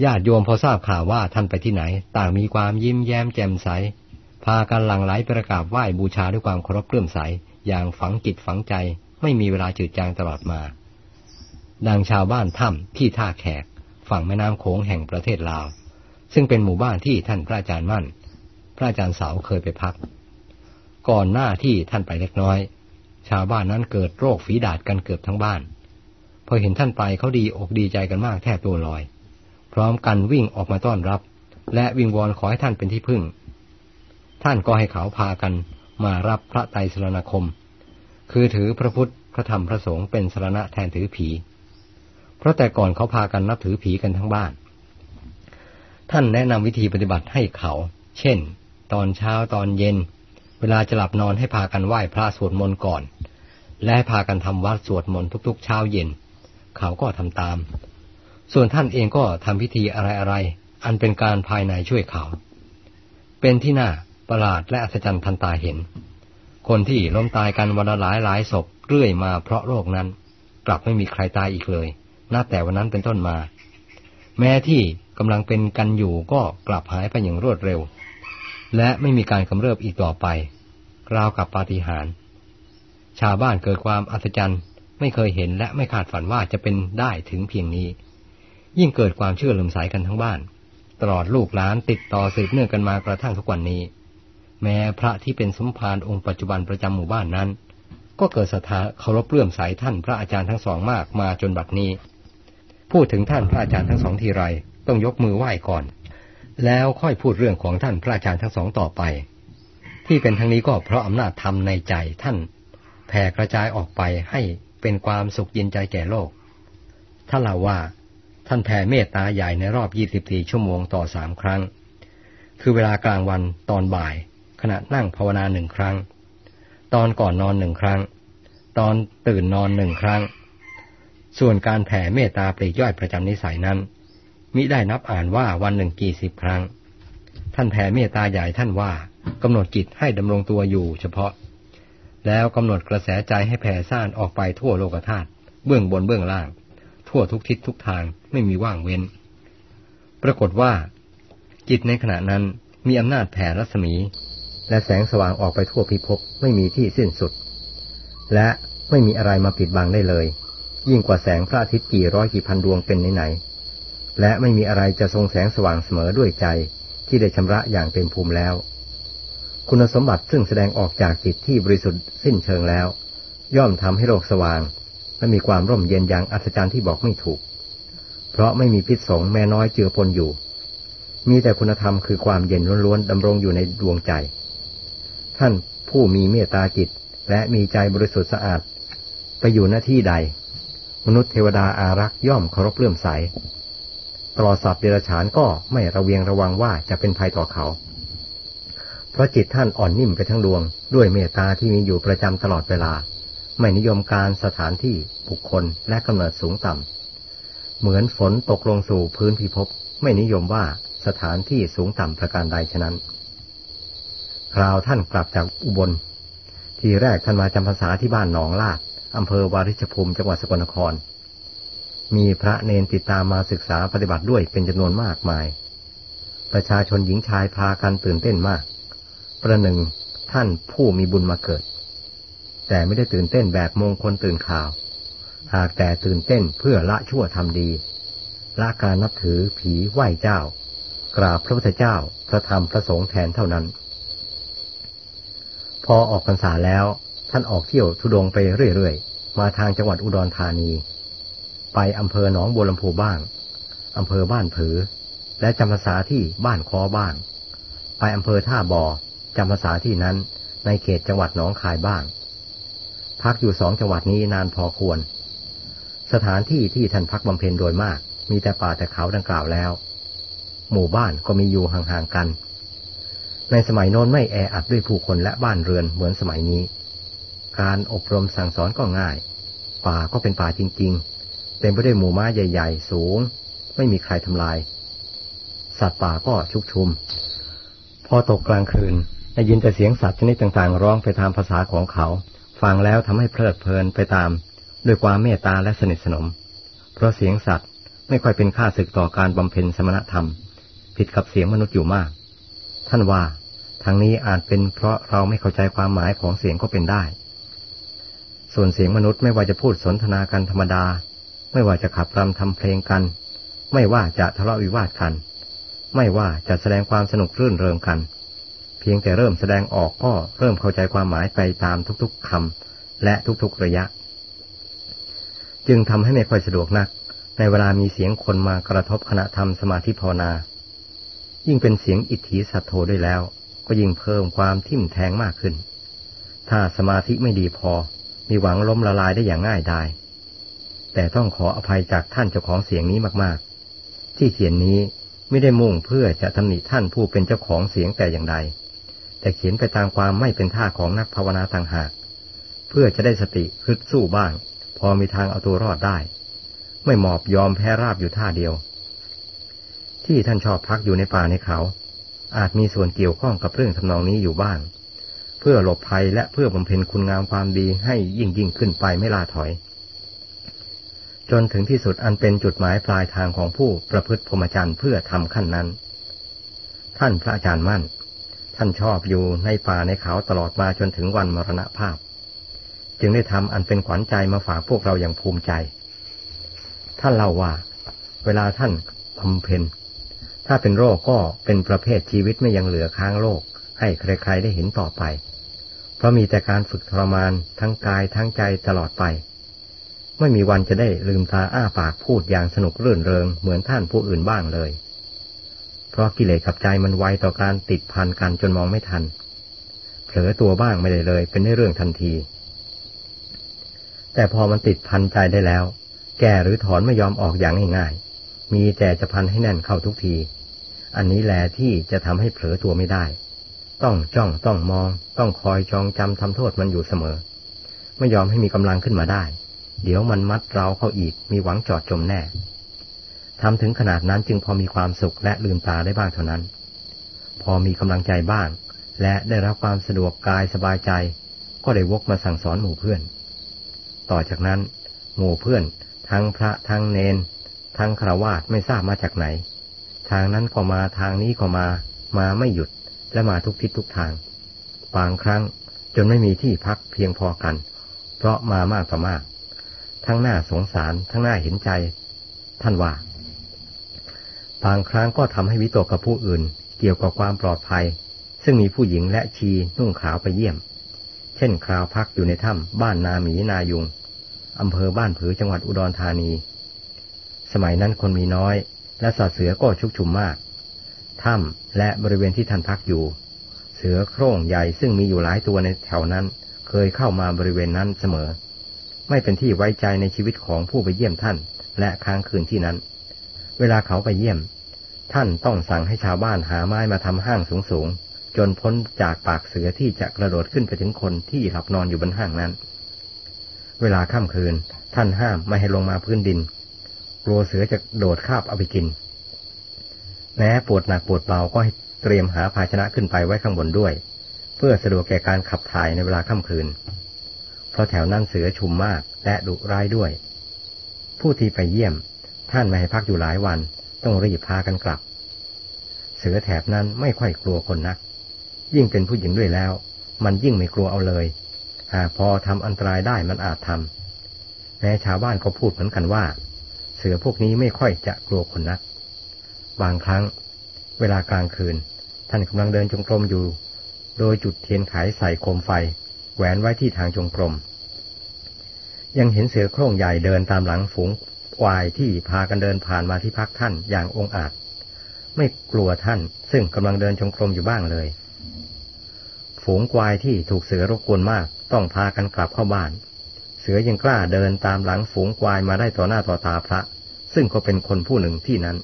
ญาติโยมพอทราบข่าวว่าท่านไปที่ไหน ต่างมีความยิ้มแย้มแจ่มใส พากันหลั่งไหลประกาศไหว้บูชาด้วยความเคารพเลื่อมใส อย่างฝังจิตฝังใจ ไม่มีเวลาจืดจางตลอดมา ดังชาวบ้านถ้ำที่ท่าแขก ฝั่งแม่น้ำโขงแห่งประเทศลาว ซึ่งเป็นหมู่บ้านที่ท่านพระอาจารย์มั่น พระอาจารย์เสาเคยไปพัก ก่อนหน้าที่ท่านไปเล็กน้อยชาวบ้านนั้นเกิดโรคฝีดาดกันเกือบทั้งบ้าน อเห็นท่านไปเขาดีอกดีใจกันมากแทบตัวลอย พร้อมกันวิ่งออกมาต้อนรับ และวิงวอนขอให้ท่านเป็นที่พึ่ง ท่านก็ให้เขาพากันมารับพระไตรสรณคม คือถือพระพุทธพระธรรมพระสงฆ์เป็นสรณะแทนถือผี เพราะแต่ก่อนเขาพากันนับถือผีกันทั้งบ้าน ท่านแนะนำวิธีปฏิบัติให้เขา เช่น ตอนเช้าตอนเย็น เวลาจะหลับนอนให้พากันไหว้พระสวดมนต์ก่อน และให้พากันทำวัดสวดมนต์ทุกๆ เช้าเย็น เขาก็ทำตาม ส่วนท่านเองก็ทำพิธีอะไรๆ อันเป็นการภายในช่วยเขา เป็นที่น่าประหลาดและอัศจรรย์ทันตาเห็น คนที่ล้มตายกันวันละหลายหลายศพเรื่อยมาเพราะโรคนั้น กลับไม่มีใครตายอีกเลยนับแต่วันนั้นเป็นต้นมา แม้ที่กำลังเป็นกันอยู่ก็กลับหายไปอย่างรวดเร็ว และไม่มีการกำเริบอีกต่อไป ราวกับปาฏิหาริย์ชาวบ้านเกิดความอัศจรรย์ ไม่เคยเห็นและไม่คาดฝันว่าจะเป็นได้ถึงเพียงนี้ ยิ่งเกิดความเชื่อลืมสายกันทั้งบ้าน ตลอดลูกหลานติดต่อสืบเนื่องกันมากระทั่งทุกวันนี้ แม้พระที่เป็นสมภารองค์ปัจจุบันประจำหมู่บ้านนั้น ก็เกิดศรัทธาเคารพเลื่อมใสท่านพระอาจารย์ทั้งสองมากมาจนบัดนี้ พูดถึงท่านพระอาจารย์ทั้งสองทีไรต้องยกมือไหว้ก่อน แล้วค่อยพูดเรื่องของท่านพระอาจารย์ทั้งสองต่อไป ที่เป็นทั้งนี้ก็เพราะอำนาจธรรมในใจท่านแผ่กระจายออกไปให้ เป็นความสุขเย็นใจแก่โลกท่านเล่าว่าท่านแผ่เมตตาใหญ่ในรอบ 24 ชั่วโมงต่อสามครั้ง คือเวลากลางวันตอนบ่าย ขณะนั่งภาวนาหนึ่งครั้ง ตอนก่อนนอนหนึ่งครั้ง ตอนตื่นนอนหนึ่งครั้ง ส่วนการแผ่เมตตาปลีกย่อยประจำนิสัยนั้น มิได้นับอ่านว่าวันหนึ่งกี่สิบครั้ง ท่านแผ่เมตตาใหญ่ท่านว่ากำหนดจิตให้ดำรงตัวอยู่เฉพาะ แล้วกำหนดกระแสใจให้แผ่ซ่านออกไปทั่วโลกธาตุเบื้องบนเบื้องล่าง ทั่วทุกทิศทุกทางไม่มีว่างเว้น ปรากฏว่า จิตในขณะนั้นมีอำนาจแผ่รัศมี และแสงสว่างออกไปทั่วพิภพไม่มีที่สิ้นสุด และไม่มีอะไรมาปิดบังได้เลย ยิ่งกว่าแสงพระอาทิตย์กี่ร้อยกี่พันดวงเป็นไหนๆและไม่มีอะไรจะทรงแสงสว่างเสมอด้วยใจที่ได้ชำระอย่างเต็มภูมิแล้ว คุณสมบัติซึ่งแสดงออกจากจิตที่บริสุทธิ์สิ้นเชิงแล้ว ย่อมทำให้โลกสว่าง และมีความร่มเย็นอย่างอัศจรรย์ที่บอกไม่ถูก เพราะไม่มีพิษสงแม่น้อยเจือปนอยู่ มีแต่คุณธรรมคือความเย็นล้วนๆดำรงอยู่ในดวงใจ ท่านผู้มีเมตตาจิตและมีใจบริสุทธิ์สะอาด ไปอยู่หน้าที่ใด มนุษย์เทวดาอารักษ์ย่อมเคารพเลื่อมใสตลอดสัตว์เดรัจฉานก็ไม่ระเวียงระวังว่าจะเป็นภัยต่อเขา เพราะจิตท่านอ่อนนิ่มไปทั้งดวง ด้วยเมตตาที่มีอยู่ประจำตลอดเวลา ไม่นิยมการสถานที่บุคคลและกำเนิดสูงต่ำเหมือนฝนตกลงสู่พื้นพิภพไม่นิยมว่าสถานที่สูงต่ำประการใดฉะนั้น คราวท่านกลับจากอุบล ทีแรกท่านมาจำพรรษาที่บ้านหนองลาดอำเภอวาริชภูมิจังหวัดสกลนคร มีพระเนนติดตามมาศึกษาปฏิบัติด้วยเป็นจำนวนมากมาย ประชาชนหญิงชายพากันตื่นเต้นมาก ประหนึ่งท่านผู้มีบุญมาเกิด แต่ไม่ได้ตื่นเต้นแบบมงคลตื่นข่าว หากแต่ตื่นเต้นเพื่อละชั่วทำดี ละการนับถือผีไหว้เจ้า กราบพระพุทธเจ้าพระธรรมพระสงฆ์แทนเท่านั้น พอออกพรรษาแล้วท่านออกเที่ยวทุดงไปเรื่อยๆ มาทางจังหวัดอุดรธานี ไปอำเภอหนองบัวลำพูบ้างอำเภอบ้านผือ และจำพรรษาที่บ้านคอบ้าง ไปอำเภอท่าบ่อ จำพรรษาที่นั้น ในเขตจังหวัดหนองคายบ้าง พักอยู่สองจังหวัดนี้นานพอควร สถานที่ที่ท่านพักบำเพ็ญโดยมาก มีแต่ป่าแต่เขาดังกล่าวแล้ว หมู่บ้านก็มีอยู่ห่างๆกัน ในสมัยโน้นไม่แออัดด้วยผู้คนและบ้านเรือนเหมือนสมัยนี้ การอบรมสั่งสอนก็ง่าย ป่าก็เป็นป่าจริง ๆ เต็มไปด้วยหมู่ม้าใหญ่ ๆ สูง ไม่มีใครทำลาย สัตว์ป่าก็ชุกชุมพอตกกลางคืน ได้ยินแต่เสียงสัตว์ชนิดต่างๆ ร้องไปตามภาษาของเขา ฟังแล้วทำให้เพลิดเพลินไปตาม ด้วยความเมตตาและสนิทสนม เพราะเสียงสัตว์ไม่ค่อยเป็นค่าศึกต่อการบำเพ็ญสมณธรรม ผิดกับเสียงมนุษย์อยู่มาก ท่านว่าทางนี้อาจเป็นเพราะเราไม่เข้าใจความหมายของเสียงก็เป็นได้ ส่วนเสียงมนุษย์ไม่ว่าจะพูดสนทนากันธรรมดา ไม่ว่าจะขับรำทำเพลงกัน ไม่ว่าจะทะเลาะวิวาทกัน ไม่ว่าจะแสดงความสนุกรื่นเริงกัน เพียงแต่เริ่มแสดงออกก็เริ่มเข้าใจความหมายไปตามทุกๆคำและทุกๆระยะ จึงทำให้ไม่ค่อยสะดวกนัก ในเวลามีเสียงคนมากระทบขณะทำสมาธิภาวนา ยิ่งเป็นเสียงอิทธิสัตโธด้วยแล้ว ก็ยิ่งเพิ่มความทิ่มแทงมากขึ้น ถ้าสมาธิไม่ดีพอ มีหวังล้มละลายได้อย่างง่ายได้แต่ต้องขออภัยจากท่านเจ้าของเสียงนี้มากๆ ที่เขียนนี้ไม่ได้มุ่งเพื่อจะตำหนิท่านผู้เป็นเจ้าของเสียงแต่อย่างใด แต่เขียนไปตามความไม่เป็นท่าของนักภาวนาต่างหาก เพื่อจะได้สติฮึดสู้บ้าง พอมีทางเอาตัวรอดได้ ไม่หมอบยอมแพ้ราบอยู่ท่าเดียว ที่ท่านชอบพักอยู่ในป่าในเขา อาจมีส่วนเกี่ยวข้องกับเรื่องทำนองนี้อยู่บ้าง เพื่อหลบภัยและเพื่อบำเพ็ญคุณงามความดีให้ยิ่งยิ่งขึ้นไปไม่ลาถอย จนถึงที่สุดอันเป็นจุดหมายปลายทางของผู้ประพฤติพรหมจรรย์เพื่อทำขั้นนั้น ท่านพระอาจารย์มั่น ท่านชอบอยู่ในป่าในเขาตลอดมาจนถึงวันมรณภาพ จึงได้ทำอันเป็นขวัญใจมาฝากพวกเราอย่างภูมิใจ ท่านเล่าว่า เวลาท่านบำเพ็ญถ้าเป็นโรคก็เป็นประเภทชีวิตไม่ยังเหลือค้างโลกให้ใครๆได้เห็นต่อไป เพราะมีแต่การฝึกทรมานทั้งกายทั้งใจตลอดไป ไม่มีวันจะได้ลืมตาอ้าปากพูดอย่างสนุกรื่นเริงเหมือนท่านผู้อื่นบ้างเลย เพราะกิเลสกับใจมันไวต่อการติดพันกันจนมองไม่ทัน เผลอตัวบ้างไม่ได้เลย เป็นเรื่องทันที แต่พอมันติดพันใจได้แล้ว แก่หรือถอนไม่ยอมออกอย่างง่ายๆ มีแต่จะพันให้แน่นเข้าทุกที อันนี้แหละที่จะทำให้เผลอตัวไม่ได้ ต้องจ้องต้องมอง ต้องคอยจองจำทำโทษมันอยู่เสมอ ไม่ยอมให้มีกำลังขึ้นมาได้ เดี๋ยวมันมัดเราเข้าอีกมีหวังจอดจมแน่ ทำถึงขนาดนั้นจึงพอมีความสุขและลืมตาได้บ้างเท่านั้น พอมีกำลังใจบ้าง และได้รับความสะดวกกายสบายใจ ก็ได้วกมาสั่งสอนหมู่เพื่อน ต่อจากนั้น หมู่เพื่อน ทั้งพระทั้งเนน ทั้งคราวาสไม่ทราบมาจากไหน ทางนั้นก็มาทางนี้ก็มา มาไม่หยุดและมาทุกทิศทุกทาง บางครั้งจนไม่มีที่พักเพียงพอกัน เพราะมามากต่อมาก ทั้งหน้าสงสารทั้งหน้าเห็นใจ ท่านว่า บางครั้งก็ทำให้วิตกกับผู้อื่น เกี่ยวกับความปลอดภัย ซึ่งมีผู้หญิงและชีนุ่งขาวไปเยี่ยม เช่นคราวพักอยู่ในถ้ำบ้านนาหมีนายุงอำเภอบ้านผือจังหวัดอุดรธานี สมัยนั้นคนมีน้อย และสัตว์เสือก็ชุกชุมมาก ถ้ำและบริเวณที่ท่านพักอยู่ เสือโคร่งใหญ่ซึ่งมีอยู่หลายตัวในแถวนั้น เคยเข้ามาบริเวณนั้นเสมอ ไม่เป็นที่ไว้ใจในชีวิตของผู้ไปเยี่ยมท่าน และค้างคืนที่นั้น เวลาเขาไปเยี่ยม ท่านต้องสั่งให้ชาวบ้านหาไม้มาทำห้างสูงๆ จนพ้นจากปากเสือที่จะกระโดดขึ้นไปถึงคนที่หลับนอนอยู่บนห้างนั้น เวลาค่ำคืน ท่านห้ามไม่ให้ลงมาพื้นดิน กลัวเสือจะโดดคาบเอาไปกิน แม้ปวดหนักปวดเบาก็ให้เตรียมหาภาชนะขึ้นไปไว้ข้างบนด้วย เพื่อสะดวกแก่การขับถ่ายในเวลาค่ำคืน เพราะแถวนั้นเสือชุมมากและดุร้ายด้วย ผู้ที่ไปเยี่ยม ท่านไม่ให้พักอยู่หลายวัน ต้องรีบพากันกลับ เสือแถบนั้นไม่ค่อยกลัวคนนัก ยิ่งเป็นผู้หญิงด้วยแล้ว มันยิ่งไม่กลัวเอาเลย หากพอทำอันตรายได้มันอาจทำแม้ชาวบ้านก็พูดเหมือนกันว่า เสือพวกนี้ไม่ค่อยจะกลัวคนนัก บางครั้ง เวลากลางคืน ท่านกำลังเดินจงกรมอยู่ โดยจุดเทียนไขใส่โคมไฟ แหวนไว้ที่ทางจงกรมยังเห็นเสือโคร่งใหญ่เดินตามหลังฝูง ควายที่พากันเดินผ่านมาที่พักท่านอย่างองอาจ ไม่กลัวท่านซึ่งกำลังเดินจงกรมอยู่บ้างเลย ฝูงควายที่ถูกเสือรบกวนมากต้องพากันกลับเข้าบ้าน เสือยังกล้าเดินตามหลังฝูงควายมาได้ต่อหน้าต่อตาพระ ซึ่งก็เป็นคนผู้หนึ่งที่นั้น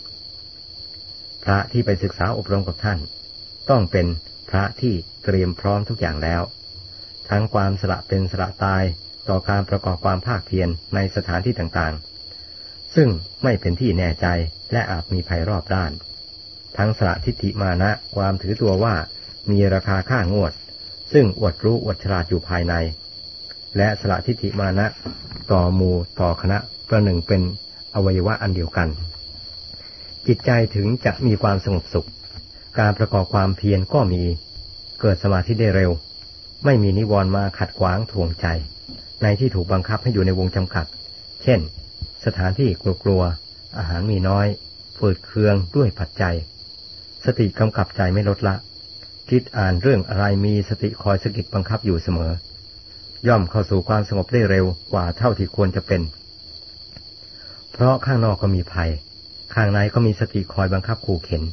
พระที่ไปศึกษาอบรมกับท่าน ต้องเป็นพระที่เตรียมพร้อมทุกอย่างแล้ว ทั้งความสละเป็นสละตายต่อการประกอบความภาคเพียรในสถานที่ต่างๆ ซึ่งไม่เป็นที่แน่ใจและอาจมีภัยรอบด้าน ทั้งสละทิฏฐิมานะความถือตัวว่ามีราคาค่างวด ซึ่งอวดรู้อวดฉลาดอยู่ภายใน และสละทิฏฐิมานะ ต่อมูต่อคณะประหนึ่งเป็นอวัยวะอันเดียวกัน จิตใจถึงจะมีความสงบสุข การประกอบความเพียรก็มีเกิดสมาธิได้เร็ว ไม่มีนิวรณ์มาขัดขวางทวงใจ ในที่ถูกบังคับให้อยู่ในวงจำกัด เช่น สถานที่กลัวๆอาหารมีน้อยฝืดเคืองด้วยผัดใจสติกำกับใจไม่ลดละ คิดอ่านเรื่องอะไรมีสติคอยสกิดบังคับอยู่เสมอ ย่อมเข้าสู่ความสงบได้เร็วกว่าเท่าที่ควรจะเป็น เพราะข้างนอกก็มีภัย ข้างในก็มีสติคอยบังคับขู่เข็น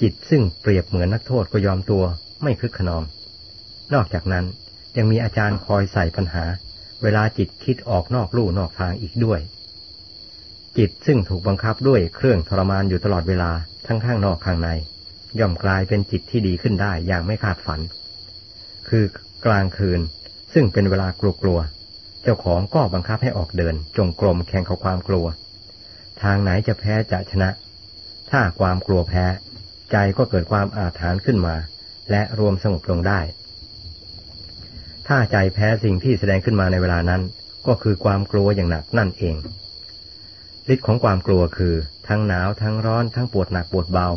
จิตซึ่งเปรียบเหมือนนักโทษก็ยอมตัวไม่คึกขนอง นอกจากนั้นยังมีอาจารย์คอยใส่ปัญหา เวลาจิตคิดออกนอกลู่นอกทางอีกด้วย จิตซึ่งถูกบังคับด้วยเครื่องทรมานอยู่ตลอดเวลาทั้งข้างนอกข้างใน ย่อมกลายเป็นจิตที่ดีขึ้นได้อย่างไม่คาดฝัน คือกลางคืนซึ่งเป็นเวลากลัวๆเจ้าของก็บังคับให้ออกเดิน จงกรมแข่งกับความกลัว ทางไหนจะแพ้จะชนะ ถ้าความกลัวแพ้ ใจก็เกิดความอาถรรพ์ขึ้นมา และรวมสงบลงได้ ถ้าใจแพ้สิ่งที่แสดงขึ้นมาในเวลานั้น ก็คือความกลัวอย่างหนักนั่นเอง ฤทธิ์ของความกลัวคือ ทั้งหนาวทั้งร้อนทั้งปวดหนักปวดเบา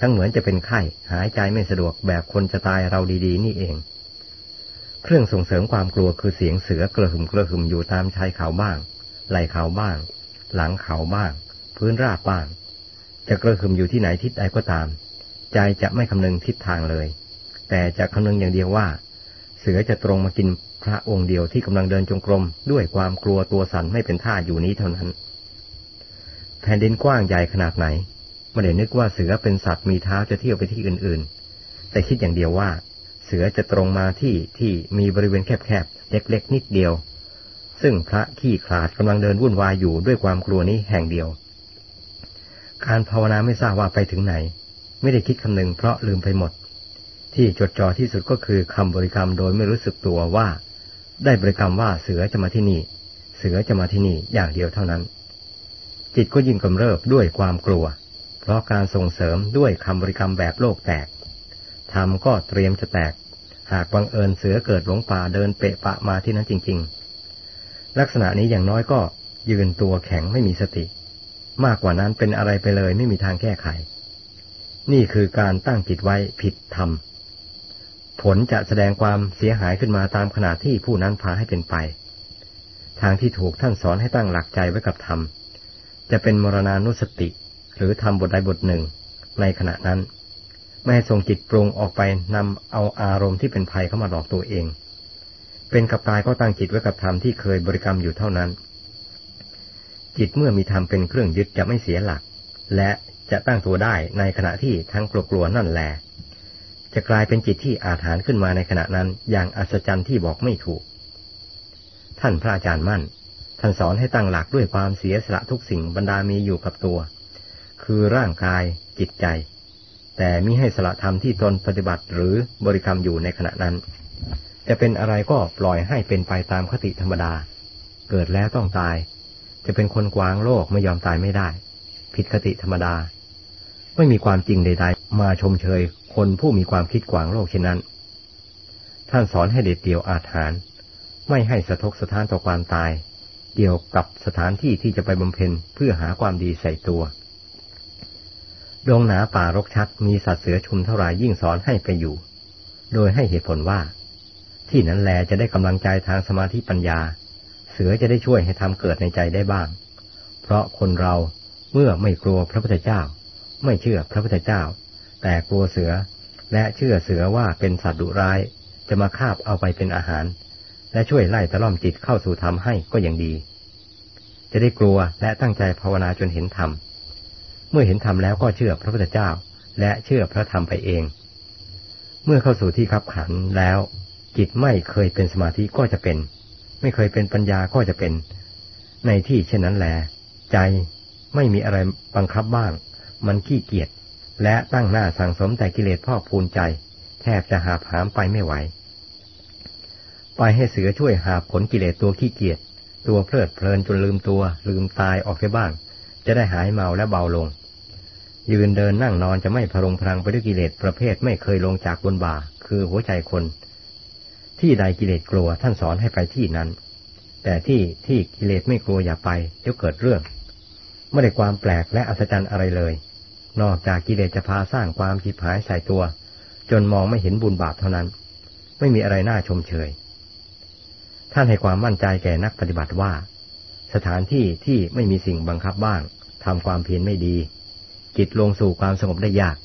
ทั้งเหมือนจะเป็นไข้ หายใจไม่สะดวกแบบคนจะตายเราดีๆ นี่เอง เครื่องส่งเสริมความกลัวคือเสียงเสือกระหึ่มกระหึ่มอยู่ตามชายเขาบ้าง ไหล่เขาบ้าง หลังเขาบ้าง พื้นราบบ้าง จะกระหึ่มอยู่ที่ไหนทิศใดก็ตาม ใจจะไม่คำนึงทิศทางเลย แต่จะคำนึงอย่างเดียวว่า เสือจะตรงมากินพระองค์เดียวที่กำลังเดินจงกรมด้วยความกลัวตัวสั่นไม่เป็นท่าอยู่นี้เท่านั้น แผ่นดินกว้างใหญ่ขนาดไหนไม่ได้นึกว่าเสือเป็นสัตว์มีเท้าจะเที่ยวไปที่อื่นๆ แต่คิดอย่างเดียวว่า เสือจะตรงมาที่ที่มีบริเวณแคบๆเล็กๆนิดเดียว ซึ่งพระขี้ขลาดกำลังเดินวุ่นวายอยู่ด้วยความกลัวนี้แห่งเดียว การภาวนาไม่ทราบว่าไปถึงไหน ไม่ได้คิดคำนึงเพราะลืมไปหมด ที่จดจ่อที่สุดก็คือคำบริกรรมโดยไม่รู้สึกตัวว่า ได้บริกรรมว่าเสือจะมาที่นี่ เสือจะมาที่นี่อย่างเดียวเท่านั้น จิตก็ยิ่งกำเริบด้วยความกลัว เพราะการส่งเสริมด้วยคำบริกรรมแบบโลกแตกธรรมก็เตรียมจะแตก หากบังเอิญเสือเกิดหลงป่าเดินเปะปะมาที่นั้นจริง ๆ ลักษณะนี้อย่างน้อยก็ยืนตัวแข็งไม่มีสติ มากกว่านั้นเป็นอะไรไปเลยไม่มีทางแก้ไข นี่คือการตั้งจิตไว้ผิดธรรม ผลจะแสดงความเสียหายขึ้นมาตามขนาดที่ผู้นั้นพาให้เป็นไป ทางที่ถูกท่านสอนให้ตั้งหลักใจไว้กับธรรม จะเป็นมรณานุสติ หรือทำบทใดบทหนึ่ง ในขณะนั้น ไม่ให้ทรงจิตปรุงออกไปนำเอาอารมณ์ที่เป็นภัยเข้ามาหลอกตัวเอง เป็นกับตายก็ตั้งจิตไว้กับธรรมที่เคยบริกรรมอยู่เท่านั้น จิตเมื่อมีธรรมเป็นเครื่องยึดจะไม่เสียหลัก และจะตั้งตัวได้ในขณะที่ทั้งกลัวๆนั่นแหละจะกลายเป็นจิตที่อาถรรพ์ขึ้นมาในขณะนั้น อย่างอัศจรรย์ที่บอกไม่ถูก ท่านพระอาจารย์มั่น ท่านสอนให้ตั้งหลักด้วยความเสียสละทุกสิ่งบรรดามีอยู่กับตัว คือร่างกายจิตใจ แต่มิให้สละธรรมที่ตนปฏิบัติหรือบริกรรมอยู่ในขณะนั้น จะเป็นอะไรก็ปล่อยให้เป็นไปตามคติธรรมดา เกิดแล้วต้องตาย จะเป็นคนกวางโลกไม่ยอมตายไม่ได้ ผิดคติธรรมดา ไม่มีความจริงใด ๆ มาชมเชย คนผู้มีความคิดกวางโลกเช่นนั้น ท่านสอนให้เด็ดเดี่ยวอาถรรพ์ไม่ให้สะทกสะท้านต่อความตาย เกี่ยวกับสถานที่ที่จะไปบำเพ็ญเพื่อหาความดีใส่ตัวดงหนาป่ารกชัดมีสัตว์เสือชุมเท่าไรยิ่งสอนให้ไปอยู่ โดยให้เหตุผลว่า ที่นั้นแลจะได้กำลังใจทางสมาธิปัญญา เสือจะได้ช่วยให้ทำเกิดในใจได้บ้าง เพราะคนเราเมื่อไม่กลัวพระพุทธเจ้า ไม่เชื่อพระพุทธเจ้า แต่กลัวเสือและเชื่อเสือว่าเป็นสัตว์ดุร้าย จะมาคาบเอาไปเป็นอาหาร และช่วยไล่ตะล่อมจิตเข้าสู่ธรรมให้ก็ยังดี จะได้กลัวและตั้งใจภาวนาจนเห็นธรรม เมื่อเห็นธรรมแล้วก็เชื่อพระพุทธเจ้า และเชื่อพระธรรมไปเอง เมื่อเข้าสู่ที่ขับขันแล้ว จิตไม่เคยเป็นสมาธิก็จะเป็น ไม่เคยเป็นปัญญาก็จะเป็น ในที่เช่นนั้นแหลใจไม่มีอะไรบังคับบ้าง มันขี้เกียจและตั้งหน้าสั่งสมแต่กิเลสพ่อพูนใจ แทบจะหาผามไปไม่ไหว ไปให้เสือช่วยหาผลกิเลสตัวขี้เกียจตัวเพลิดเพลินจนลืมตัว ลืมตายออกไปบ้าง จะได้หายเมาและเบาลง ยืนเดินนั่งนอนจะไม่พรงพลังไปด้วยกิเลสประเภทไม่เคยลงจากบนบ่า คือหัวใจคน ที่ใดกิเลสกลัวท่านสอนให้ไปที่นั้น แต่ที่ที่กิเลสไม่กลัวอย่าไปเดี๋ยวเกิดเรื่องไม่ได้ความแปลกและอัศจรรย์อะไรเลย นอกจากกิเลสจะพาสร้างความผิดหายใส่ตัว จนมองไม่เห็นบุญบาปเท่านั้น ไม่มีอะไรน่าชมเชย ท่านให้ความมั่นใจแก่นักปฏิบัติว่า สถานที่ที่ไม่มีสิ่งบังคับบ้างทำความเพียรไม่ดี จิตลงสู่ความสงบได้ยาก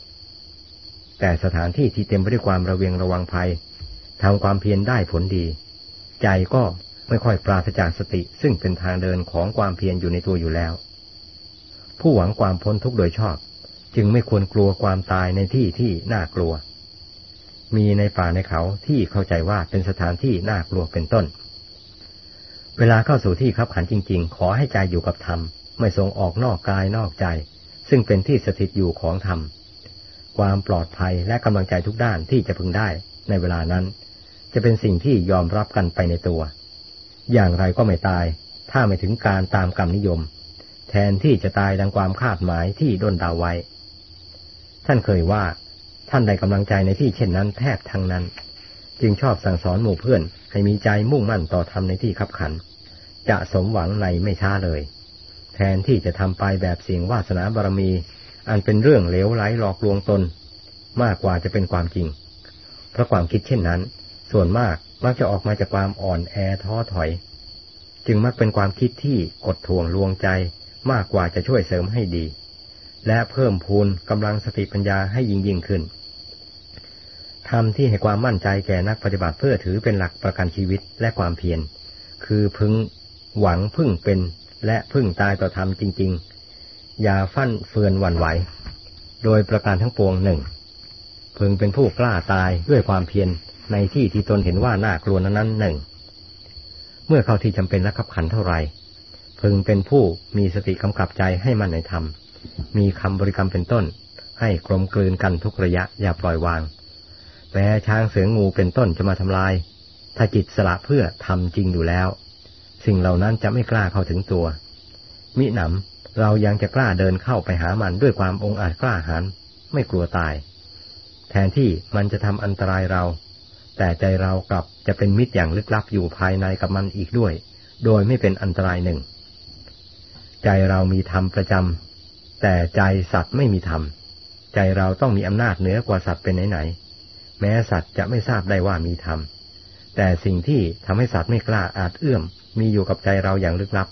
แต่สถานที่ที่เต็มไปด้วยความระเวงระวังภัยทำความเพียรได้ผลดี ใจก็ไม่ค่อยปราศจากสติ ซึ่งเป็นทางเดินของความเพียรอยู่ในตัวอยู่แล้ว ผู้หวังความพ้นทุกข์โดยชอบ จึงไม่ควรกลัวความตายในที่ที่น่ากลัว มีในป่าในเขาที่เข้าใจว่าเป็นสถานที่น่ากลัวเป็นต้น เวลาเข้าสู่ที่ขับขันจริง ๆ ขอให้ใจอยู่กับธรรม ไม่ทรงออกนอกกายนอกใจ ซึ่งเป็นที่สถิตอยู่ของธรรม ความปลอดภัยและกำลังใจทุกด้านที่จะพึงได้ในเวลานั้น จะเป็นสิ่งที่ยอมรับกันไปในตัว อย่างไรก็ไม่ตาย ถ้าไม่ถึงการตามกรรมนิยม แทนที่จะตายดังความคาดหมายที่ด้นดาวไว้ ท่านเคยว่า ท่านได้กำลังใจในที่เช่นนั้นแทบทั้งนั้น จึงชอบสั่งสอนหมู่เพื่อนให้มีใจมุ่งมั่นต่อทำในที่ขับขัน จะสมหวังในไม่ช้าเลย แทนที่จะทำไปแบบเสียงวาสนาบารมี อันเป็นเรื่องเลวไหลหลอกลวงตน มากกว่าจะเป็นความจริง เพราะความคิดเช่นนั้น ส่วนมากมักจะออกมาจากความอ่อนแอท้อถอย จึงมักเป็นความคิดที่กดทวงลวงใจมากกว่าจะช่วยเสริมให้ดี และเพิ่มพูนกำลังสติปัญญาให้ยิ่งยิ่งขึ้นธรรมที่ให้ความมั่นใจแก่นักปฏิบัติเพื่อถือเป็นหลักประกันชีวิตและความเพียร คือพึง หวังพึ่งเป็นและพึ่งตายต่อธรรมจริง ๆ อย่าฟั่นเฟือนหวั่นไหว โดยประการทั้งปวงหนึ่งพึงเป็นผู้กล้าตายด้วยความเพียรในที่ที่ตนเห็นว่าน่ากลัวนั้นหนึ่ง เมื่อเข้าที่จำเป็นและขับขันเท่าไร พึงเป็นผู้มีสติกำกับใจให้มันในธรรม มีคำบริกรรมเป็นต้น ให้กลมกลืนกันทุกระยะอย่าปล่อยวางแม้ช้างเสืองูเป็นต้นจะมาทำลาย ถ้าจิตสละเพื่อทำจริงอยู่แล้ว สิ่งเหล่านั้นจะไม่กล้าเข้าถึงตัว มิหนำเรายังจะกล้าเดินเข้าไปหามันด้วยความองอาจกล้าหาญไม่กลัวตาย แทนที่มันจะทำอันตรายเรา แต่ใจเรากลับจะเป็นมิตรอย่างลึกลับอยู่ภายในกับมันอีกด้วย โดยไม่เป็นอันตรายหนึ่ง ใจเรามีธรรมประจำแต่ใจสัตว์ไม่มีธรรมใจเราต้องมีอำนาจเหนือกว่าสัตว์เป็นไหนๆแม้สัตว์จะไม่ทราบได้ว่ามีธรรมแต่สิ่งที่ทำให้สัตว์ไม่กล้าอาจเอื้อม มีอยู่กับใจเราอย่างลึกลับ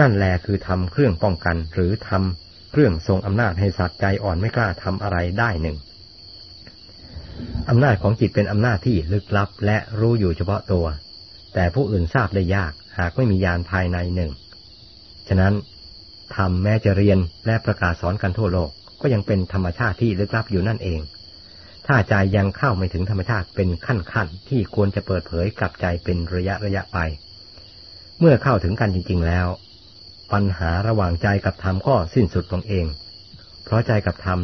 นั่นแหละคือทำเครื่องป้องกันหรือทำเครื่องทรงอำนาจให้สัตว์ใจอ่อนไม่กล้าทำอะไรได้หนึ่งอำนาจของจิตเป็นอำนาจที่ลึกลับ และรู้อยู่เฉพาะตัว แต่ผู้อื่นทราบได้ยากหากไม่มียานภายในหนึ่ง ฉะนั้นทำแม้จะเรียนและประกาศสอนกันทั่วโลก ก็ยังเป็นธรรมชาติที่ลึกลับอยู่นั่นเอง ถ้าใจยังเข้าไม่ถึงธรรมชาติเป็นขั้นขั้นที่ควรจะเปิดเผยกับใจเป็นระยะระยะไป เมื่อเข้าถึงกันจริง ๆ แล้ว ปัญหาระหว่างใจกับธรรมก็สิ้นสุดลงเอง เพราะใจกับธรรม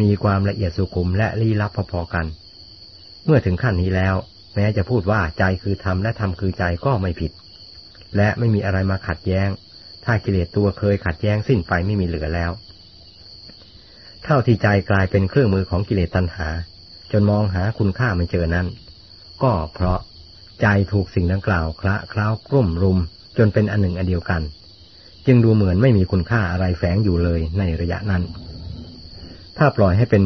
มีความละเอียดสุขุมและลี้ลับพอๆกัน เมื่อถึงขั้นนี้แล้ว แม้จะพูดว่าใจคือธรรมและธรรมคือใจก็ไม่ผิด และไม่มีอะไรมาขัดแย้ง ถ้ากิเลสตัวเคยขัดแย้งสิ้นไปไม่มีเหลือแล้ว เท่าที่ใจกลายเป็นเครื่องมือของกิเลสตัณหา จนมองหาคุณค่าไม่เจอนั้น ก็เพราะ ใจถูกสิ่งดังกล่าวคละคล้าวกลุ่มรุม จนเป็นอันหนึ่งอันเดียวกัน จึงดูเหมือนไม่มีคุณค่าอะไรแฝงอยู่เลยในระยะนั้น ถ้าปล่อยให้เป็น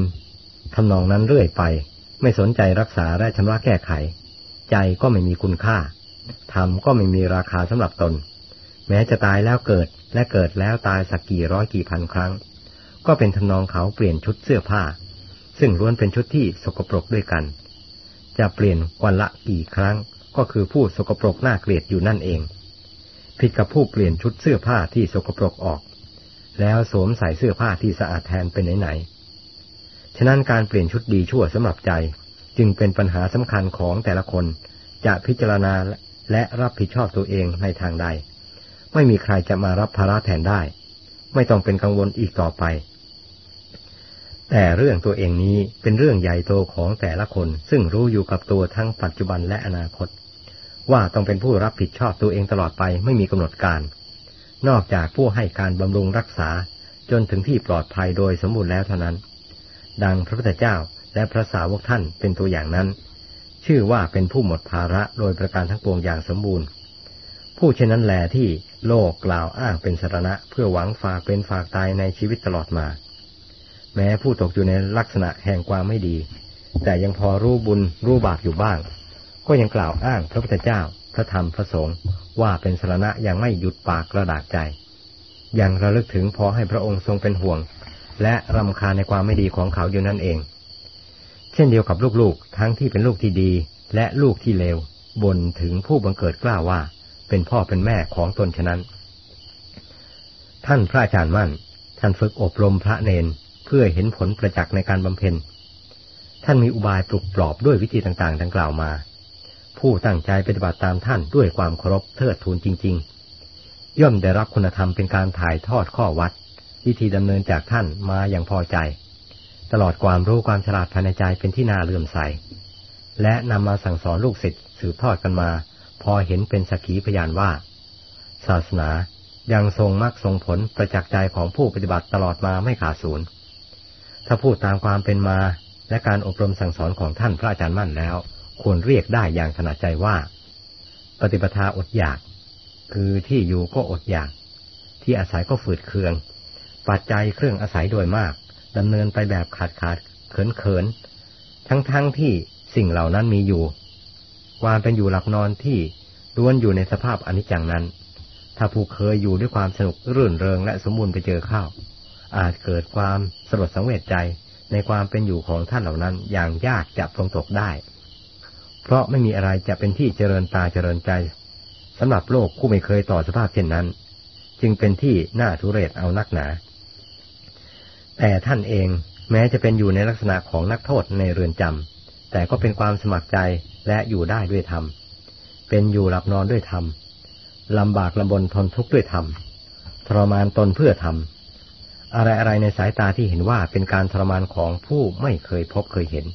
ทำนองนั้นเรื่อยไป ไม่สนใจรักษาและชำระแก้ไข ใจก็ไม่มีคุณค่าธรรมก็ไม่มีราคาสำหรับตน แม้จะตายแล้วเกิดและเกิดแล้วตายสักกี่ร้อยกี่พันครั้ง ก็เป็นทำนองเขาเปลี่ยนชุดเสื้อผ้า ซึ่งล้วนเป็นชุดที่สกปรกด้วยกัน จะเปลี่ยนวันละกี่ครั้ง ก็คือผู้สกปรกน่าเกลียดอยู่นั่นเอง ผิดกับผู้เปลี่ยนชุดเสื้อผ้าที่สกปรกออก แล้วสวมใส่เสื้อผ้าที่สะอาดแทนเป็นไหนๆฉะนั้นการเปลี่ยนชุดดีชั่วสำหรับใจ จึงเป็นปัญหาสำคัญของแต่ละคน จะพิจารณาและรับผิดชอบตัวเองในทางใด ไม่มีใครจะมารับภาระแทนได้ ไม่ต้องเป็นกังวลอีกต่อไป แต่เรื่องตัวเองนี้เป็นเรื่องใหญ่โตของแต่ละคนซึ่งรู้อยู่กับตัวทั้งปัจจุบันและอนาคต ว่าต้องเป็นผู้รับผิดชอบตัวเองตลอดไปไม่มีกำหนดการ นอกจากผู้ให้การบำรุงรักษาจนถึงที่ปลอดภัยโดยสมบูรณ์แล้วเท่านั้น ดังพระพุทธเจ้าและพระสาวกท่านเป็นตัวอย่างนั้น ชื่อว่าเป็นผู้หมดภาระโดยประการทั้งปวงอย่างสมบูรณ์ ผู้เช่นนั้นแหลที่โลกกล่าวอ้างเป็นสารณะ เพื่อหวังฝากเป็นฝากตายในชีวิตตลอดมา แม้ผู้ตกอยู่ในลักษณะแห่งความไม่ดี แต่ยังพอรู้บุญรู้บาปอยู่บ้าง ก็ยังกล่าวอ้างพระพุทธเจ้า พระธรรมพระสงฆ์ว่าเป็นสารณะยังไม่หยุดปากกระดากใจ ยังระลึกถึงพอให้พระองค์ทรงเป็นห่วง และรำคาญในความไม่ดีของเขาอยู่นั่นเอง เช่นเดียวกับลูกๆ ทั้งที่เป็นลูกที่ดี และลูกที่เลวบ่นถึงผู้บังเกิดกล้าว่า เป็นพ่อเป็นแม่ของตนฉะนั้น ท่านพระอาจารย์มั่น ท่านฝึกอบรมพระเนนพื่อเห็นผลประจักษ์ในการบำเพ็ญ ท่านมีอุบายปลุกปลอบด้วยวิธีต่างๆ ดังกล่าวมา ผู้ตั้งใจปฏิบัติตามท่านด้วยความเคารพเทิดทูนจริง ๆ ย่อมได้รับคุณธรรมเป็นการถ่ายทอดข้อวัด วิธีดำเนินจากท่านมาอย่างพอใจ ตลอดความรู้ความฉลาดภายในใจเป็นที่น่าเลื่อมใส และนำมาสั่งสอนลูกศิษย์สืบทอดกันมา พอเห็นเป็นสักขีพยานว่า ศาสนายังทรงมรรคทรงผลประจักษ์ใจของผู้ปฏิบัติตลอดมาไม่ขาดศูนย์ถ้าพูดตามความเป็นมาและการอบรมสั่งสอนของท่านพระอาจารย์มั่นแล้ว ควรเรียกได้อย่างถนัดใจว่า ปฏิปทาอดอยาก คือที่อยู่ก็อดอยาก ที่อาศัยก็ฝืดเคือง ปัจจัยเครื่องอาศัยโดยมากดำเนินไปแบบขาดขาดเขินเขินทั้งทั้งที่สิ่งเหล่านั้นมีอยู่ ความเป็นอยู่หลับนอนที่ล้วนอยู่ในสภาพอนิจจังนั้น ถ้าผู้เคยอยู่ด้วยความสนุกรื่นเริงและสมบูรณ์ไปเจอข้าวอาจเกิดความสลดสังเวชใจในความเป็นอยู่ของท่านเหล่านั้นอย่างยากจะปรงตกได้ เพราะไม่มีอะไรจะเป็นที่เจริญตาเจริญใจสำหรับโลกผู้ไม่เคยต่อสภาพเช่นนั้น จึงเป็นที่น่าทุเรศเอานักหนา แต่ท่านเองแม้จะเป็นอยู่ในลักษณะของนักโทษในเรือนจำแต่ก็เป็นความสมัครใจและอยู่ได้ด้วยธรรม เป็นอยู่หลับนอนด้วยธรรมลำบากลำบนทนทุกข์ด้วยธรรมทรมานตนเพื่อธรรมอะไรอะไรในสายตาที่เห็นว่าเป็นการทรมานของผู้ไม่เคยพบเคยเห็น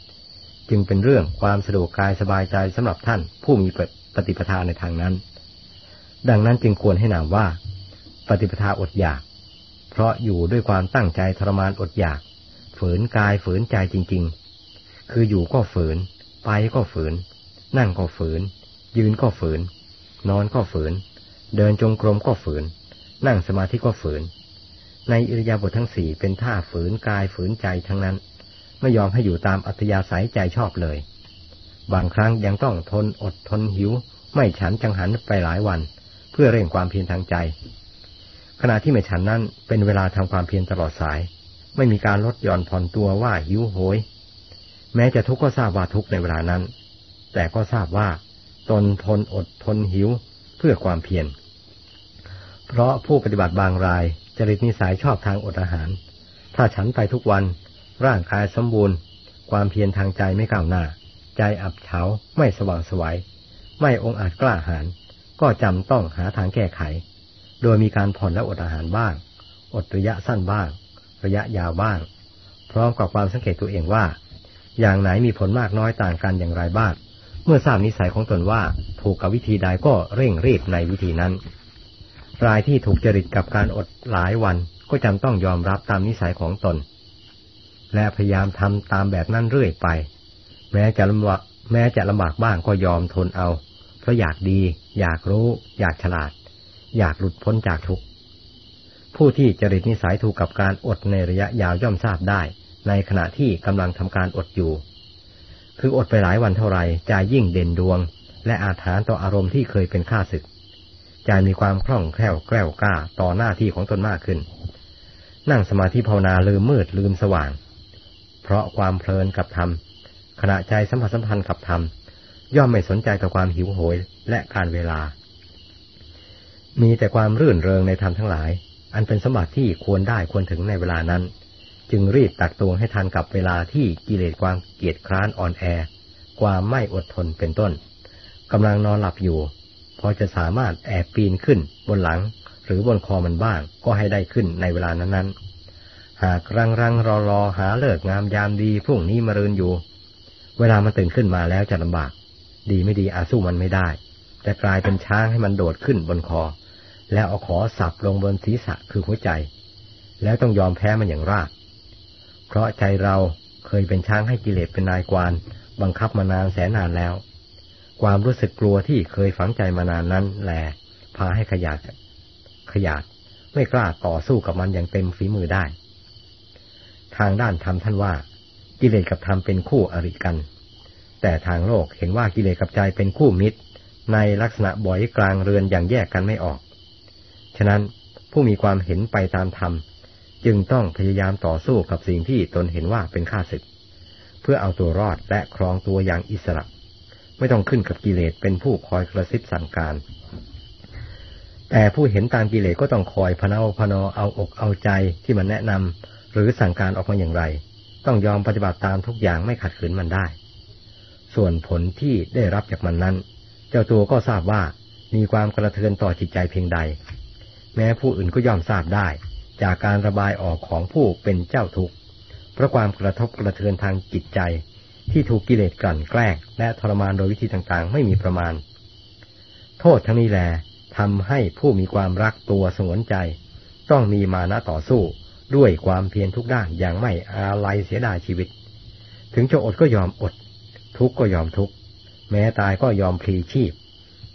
จึงเป็นเรื่องความสะดวกกายสบายใจสำหรับท่านผู้มีปฏิปทาในทางนั้น ดังนั้นจึงควรให้นามว่า ปฏิปทาอดอยาก เพราะอยู่ด้วยความตั้งใจทรมานอดอยาก ฝืนกายฝืนใจจริง ๆ คืออยู่ก็ฝืน ไปก็ฝืน นั่งก็ฝืน ยืนก็ฝืน นอนก็ฝืน เดินจงกรมก็ฝืน นั่งสมาธิก็ฝืน ในอิริยาบถททั้งสี่เป็นท่าฝืนกายฝืนใจทั้งนั้น ไม่ยอมให้อยู่ตามอัธยาศัยใจชอบเลย บางครั้งยังต้องทนอดทนหิว ไม่ฉันจังหันไปหลายวัน เพื่อเร่งความเพียรทางใจ ขณะที่ไม่ฉันนั้นเป็นเวลาทำความเพียรตลอดสาย ไม่มีการลดหย่อนผ่อนตัวว่าหิวโหย แม้จะทุกข์ก็ทราบว่าทุกข์ในเวลานั้น แต่ก็ทราบว่า ตนทนอดทนหิวเพื่อความเพียรเพราะผู้ปฏิบัติบางรายจริตนิสัยชอบทางอดอาหาร ถ้าฉันไปทุกวัน ร่างกายสมบูรณ์ ความเพียรทางใจไม่ก้าวหน้า ใจอับเฉาไม่สว่างสวยัยไม่องอาจกล้าหาญก็จำต้องหาทางแก้ไข โดยมีการผ่อนและอดอาหารบ้าง อดระยะสั้นบ้าง ระยะยาวบ้าง พร้อมกับความสังเกตตัวเองว่า อย่างไหนมีผลมากน้อยต่างกันอย่างไรบ้าง เมื่อทราบนิสัยของตนว่าถูกกับวิธีใดก็เร่งรีบในวิธีนั้น รายที่ถูกจริตกับการอดหลายวันก็จำต้องยอมรับตามนิสัยของตน และพยายามทำตามแบบนั้นเรื่อยไป แม้จะลำบากแม้จะลำบากบ้างก็ยอมทนเอา เพราะอยากดี อยากรู้ อยากฉลาด อยากหลุดพ้นจากทุกข์ผู้ที่จริตนิสัยถูกกับการอดในระยะยาวย่อมทราบได้ ในขณะที่กำลังทำการอดอยู่ คืออดไปหลายวันเท่าไรใจยิ่งเด่นดวง และอาถานต่ออารมณ์ที่เคยเป็นข้าศึกใจมีความคล่องแคล่วแกล้วกล้าต่อหน้าที่ของตนมากขึ้น นั่งสมาธิภาวนาลืมมืดลืมสว่าง เพราะความเพลินกับธรรมขณะใจสัมผัสสัมพันธ์กับธรรมย่อมไม่สนใจต่อความหิวโหยและการเวลา มีแต่ความรื่นเริงในธรรมทั้งหลาย อันเป็นสมบัติที่ควรได้ควรถึงในเวลานั้น จึงรีบตักตวงให้ทันกับเวลาที่กิเลสความเกียจคร้านอ่อนแอ ความไม่อดทนเป็นต้นกำลังนอนหลับอยู่ พอจะสามารถแอบปีนขึ้นบนหลัง หรือบนคอมันบ้างก็ให้ได้ขึ้นในเวลานั้นๆ หากรังรังรอรอหาเลิกงามยามดีพรุ่งนี้มารืนอยู่ เวลามันตื่นขึ้นมาแล้วจะลำบาก ดีไม่ดีอาสู้มันไม่ได้ แต่กลายเป็นช้างให้มันโดดขึ้นบนคอ แล้วเอาขอสับลงบนศีรษะคือหัวใจ แล้วต้องยอมแพ้มันอย่างราบเพราะใจเราเคยเป็นช้างให้กิเลสเป็นนายกวาน บังคับมานานแสนนานแล้ว ความรู้สึกกลัวที่เคยฝังใจมานานนั้นแหลพาให้ขยาดขยาดไม่กล้าต่อสู้กับมันอย่างเต็มฝีมือได้ ทางด้านธรรมท่านว่า กิเลสกับธรรมเป็นคู่อริกัน แต่ทางโลกเห็นว่ากิเลสกับใจเป็นคู่มิตร ในลักษณะบ่อยกลางเรือนอย่างแยกกันไม่ออก ฉะนั้นผู้มีความเห็นไปตามธรรม จึงต้องพยายามต่อสู้กับสิ่งที่ตนเห็นว่าเป็นข้าศึก เพื่อเอาตัวรอดและครองตัวอย่างอิสระ ไม่ต้องขึ้นกับกิเลสเป็นผู้คอยกระซิบสั่งการ แต่ผู้เห็นตามกิเลสก็ต้องคอยพนาพนอเอาอกเอาใจที่มันแนะนำ หรือสั่งการออกมาอย่างไร ต้องยอมปฏิบัติตามทุกอย่างไม่ขัดขืนมันได้ ส่วนผลที่ได้รับจากมันนั้น เจ้าตัวก็ทราบว่ามีความกระเทือนต่อจิตใจเพียงใด แม้ผู้อื่นก็ย่อมทราบได้ จากการระบายออกของผู้เป็นเจ้าทุกข์เพราะความกระทบกระเทือนทางจิตใจ ที่ถูกกิเลสกลั่นแกล้งและทรมานโดยวิธีต่างๆ ไม่มีประมาณ โทษทั้งนี้แลทำให้ผู้มีความรักตัวสงวนใจ ต้องมีมานะต่อสู้ ด้วยความเพียรทุกด้านอย่างไม่อาลัยเสียดายชีวิต ถึงจะอดก็ยอมอด ทุกก็ยอมทุก แม้ตายก็ยอมพลีชีพ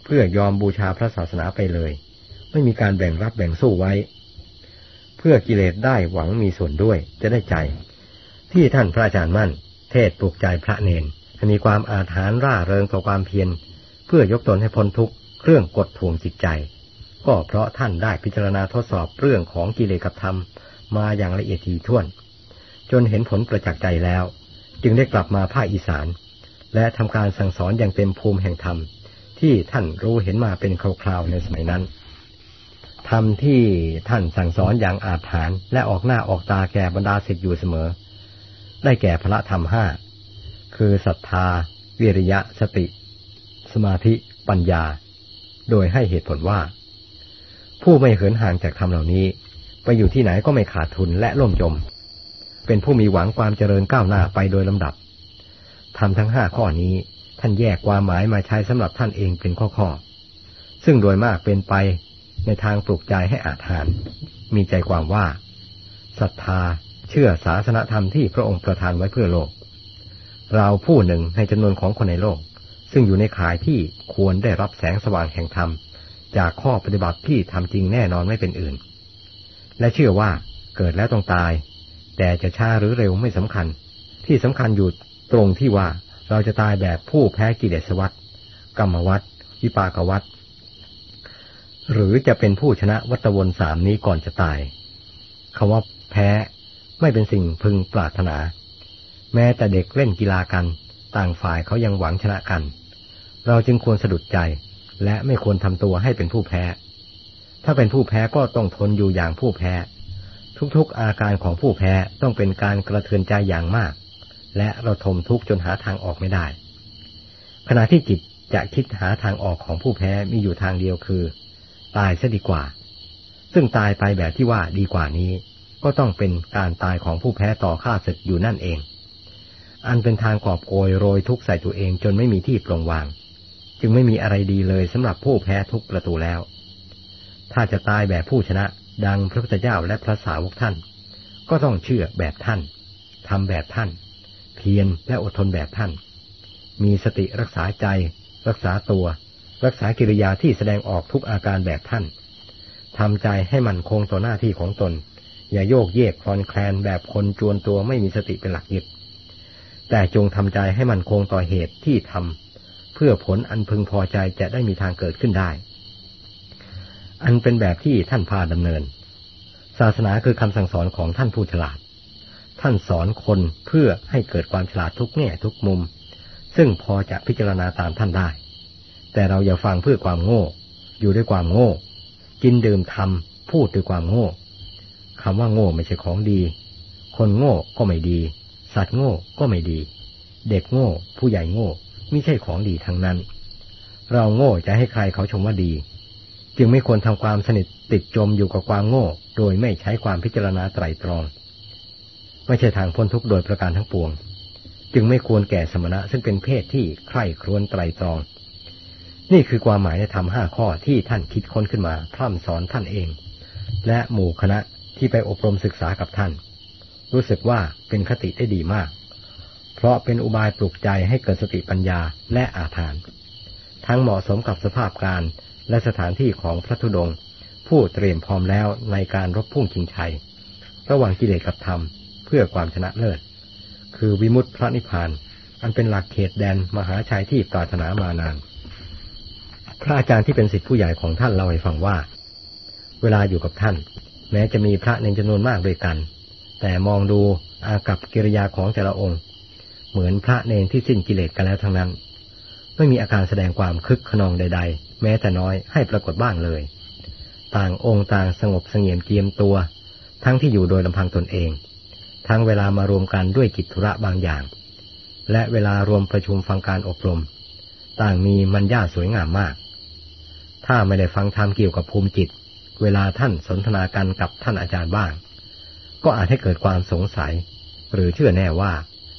เพื่อยอมบูชาพระศาสนาไปเลย ไม่มีการแบ่งรับแบ่งสู้ไว้ เพื่อกิเลสได้หวังมีส่วนด้วยจะได้ใจ ที่ท่านพระอาจารย์มั่น เทศปลุกใจพระเนนมีความอาถรรพ์ร่าเริงต่อความเพียรเพื่อยกตนให้พ้นทุกข์เครื่องกดทวงจิตใจ ก็เพราะท่านได้พิจารณาทดสอบเรื่องของกิเลสกับธรรม มาอย่างละเอียดทีท่วน จนเห็นผลประจักษ์ใจแล้ว จึงได้กลับมาภาคอีสาน และทำการสั่งสอนอย่างเต็มภูมิแห่งธรรม ที่ท่านรู้เห็นมาเป็นคราวๆในสมัยนั้นธรรมที่ท่านสั่งสอนอย่างอาถรรพ์และออกหน้าออกตาแก่บรรดาศิษย์อยู่เสมอ ได้แก่พระธรรมห้าคือศรัทธา วิริยะสติ สมาธิ ปัญญา โดยให้เหตุผลว่า ผู้ไม่เหินห่างจากธรรมเหล่านี้ ไปอยู่ที่ไหนก็ไม่ขาดทุนและล่มจม เป็นผู้มีหวังความเจริญก้าวหน้าไปโดยลำดับทำทั้งห้าข้อนี้ท่านแยกความหมายมาใช้สำหรับท่านเองเป็นข้อข้อซึ่งโดยมากเป็นไปในทางปลุกใจให้อาถาน มีใจความว่าศรัทธาเชื่อศาสนธรรมที่พระองค์ประทานไว้เพื่อโลก เราผู้หนึ่งในจำนวนของคนในโลก ซึ่งอยู่ในข่ายที่ควรได้รับแสงสว่างแห่งธรรม จากข้อปฏิบัติที่ทำจริงแน่นอนไม่เป็นอื่น และเชื่อว่าเกิดแล้วต้องตาย แต่จะช้าหรือเร็วไม่สำคัญ ที่สำคัญอยู่ตรงที่ว่าเราจะตายแบบผู้แพ้กิเลสวัฏกรรมวัฏวิปากวัฏหรือจะเป็นผู้ชนะวัตวนสามนี้ก่อนจะตายคำว่าแพ้ไม่เป็นสิ่งพึงปรารถนา แม้แต่เด็กเล่นกีฬากัน ต่างฝ่ายเขายังหวังชนะกัน เราจึงควรสะดุดใจ และไม่ควรทำตัวให้เป็นผู้แพ้ ถ้าเป็นผู้แพ้ก็ต้องทนอยู่อย่างผู้แพ้ ทุกๆอาการของผู้แพ้ต้องเป็นการกระเทือนใจอย่างมาก และเราทมทุกข์จนหาทางออกไม่ได้ ขณะที่จิตจะคิดหาทางออกของผู้แพ้มีอยู่ทางเดียวคือ ตายซะดีกว่า ซึ่งตายไปแบบที่ว่าดีกว่านี้ ก็ต้องเป็นการตายของผู้แพ้ต่อข้าศึกอยู่นั่นเอง อันเป็นทางกอบโกยโรยทุกใส่ตัวเองจนไม่มีที่ปลงวาง จึงไม่มีอะไรดีเลยสำหรับผู้แพ้ทุกประตูแล้ว ถ้าจะตายแบบผู้ชนะ ดังพระพุทธเจ้าและพระสาวกท่าน ก็ต้องเชื่อแบบท่านทำแบบท่าน เพียรและอดทนแบบท่าน มีสติรักษาใจ รักษาตัว รักษากิริยาที่แสดงออกทุกอาการแบบท่านทำใจให้มันคงต่อหน้าที่ของตน อย่าโยกเยกคลอนแคลนแบบคนจวนตัวไม่มีสติเป็นหลักยึดแต่จงทำใจให้มันคงต่อเหตุที่ทำเพื่อผลอันพึงพอใจจะได้มีทางเกิดขึ้นได้ อันเป็นแบบที่ท่านพาดำเนิน ศาสนาคือคำสั่งสอนของท่านผู้ฉลาด ท่านสอนคนเพื่อให้เกิดความฉลาดทุกแง่ทุกมุม ซึ่งพอจะพิจารณาตามท่านได้ แต่เราอย่าฟังเพื่อความโง่ อยู่ด้วยความโง่ กินดื่มทำพูดด้วยความโง่คำว่าโง่ไม่ใช่ของดี คนโง่ก็ไม่ดี สัตว์โง่ก็ไม่ดี เด็กโง่ ผู้ใหญ่โง่ไม่ใช่ของดีทั้งนั้น เราโง่จะให้ใครเขาชมว่าดี จึงไม่ควรทำความสนิทติดจมอยู่กับความโง่ โดยไม่ใช้ความพิจารณาไตรตรอง ไม่ใช่ทางพ้นทุกข์โดยประการทั้งปวง จึงไม่ควรแก่สมณะซึ่งเป็นเพศที่ใคร่ครวญไตรตรอง นี่คือความหมายในธรรมห้าข้อที่ท่านคิดค้นขึ้นมา พร่ำสอนท่านเอง และหมู่คณะที่ไปอบรมศึกษากับท่าน รู้สึกว่าเป็นคติได้ดีมาก เพราะเป็นอุบายปลุกใจให้เกิดสติปัญญาและอาถานทั้งเหมาะสมกับสภาพการ และสถานที่ของพระธุดงค์ผู้เตรียมพร้อมแล้วในการรบพุ่งชิงชัย ระหว่างกิเลสกับธรรม เพื่อความชนะเลิศ คือวิมุตติพระนิพพาน อันเป็นหลักเขตแดนมหาชัยที่ปรารถนามานาน พระอาจารย์ที่เป็นศิษย์ผู้ใหญ่ของท่านเล่าให้ฟังว่า เวลาอยู่กับท่าน แม้จะมีพระในจำนวนมากด้วยกัน แต่มองดูอากับกิริยาของแต่ละองค์ เหมือนพระเนนที่สิ้นกิเลสกันแล้วทั้งนั้น ไม่มีอาการแสดงความคึกขนองใด ๆ แม้แต่น้อยให้ปรากฏบ้างเลย ต่างองค์ต่างสงบสงเงียมเกียมตัว ทั้งที่อยู่โดยลำพังตนเอง ทั้งเวลามารวมกันด้วยกิจธุระบางอย่าง และเวลารวมประชุมฟังการอบรม ต่างมีมัญญาสวยงามมาก ถ้าไม่ได้ฟังธรรมเกี่ยวกับภูมิจิต เวลาท่านสนทนากันกับท่านอาจารย์บ้าง ก็อาจให้เกิดความสงสัย หรือเชื่อแน่ว่า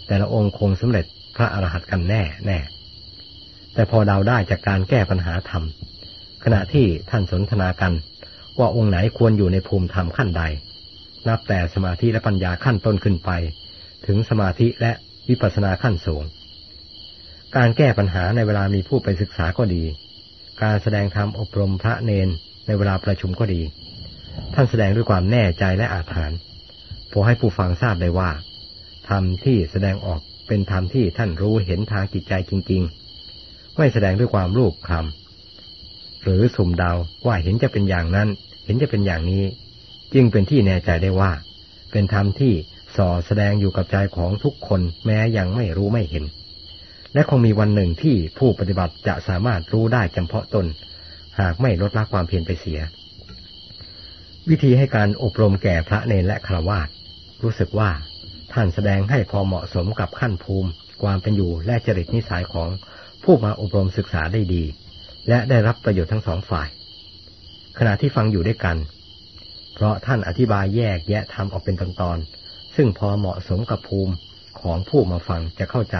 แต่ละองค์คงสำเร็จพระอรหันต์กันแน่แน่ แต่พอเดาได้จากการแก้ปัญหาธรรม ขณะที่ท่านสนทนากัน ว่าองค์ไหนควรอยู่ในภูมิธรรมขั้นใด นับแต่สมาธิและปัญญาขั้นต้นขึ้นไป ถึงสมาธิและวิปัสสนาขั้นสูง การแก้ปัญหาในเวลามีผู้ไปศึกษาก็ดี การแสดงธรรมอบรมพระเนนในเวลาประชุมก็ดี ท่านแสดงด้วยความแน่ใจและอาถรรพ์พอให้ผู้ฟังทราบได้ว่าธรรมที่แสดงออกเป็นธรรมที่ท่านรู้เห็นทางจิตใจจริง ๆ ไม่แสดงด้วยความรูปคำหรือสุ่มเดาว่าเห็นจะเป็นอย่างนั้น เห็นจะเป็นอย่างนี้ จึงเป็นที่แน่ใจได้ว่า เป็นธรรมที่ส่อแสดงอยู่กับใจของทุกคนแม้ยังไม่รู้ไม่เห็น และคงมีวันหนึ่งที่ผู้ปฏิบัติจะสามารถรู้ได้เฉพาะตน หากไม่ลดละความเพียรไปเสีย วิธีให้การอบรมแก่พระเนรและฆราวาสรู้สึกว่าท่านแสดงให้พอเหมาะสมกับขั้นภูมิ ความเป็นอยู่และจริตนิสัยของ ผู้มาอบรมศึกษาได้ดี และได้รับประโยชน์ทั้งสองฝ่าย ขณะที่ฟังอยู่ด้วยกัน เพราะท่านอธิบายแยกแยะทำออกเป็นตอนๆซึ่งพอเหมาะสมกับภูมิของผู้มาฟังจะเข้าใจ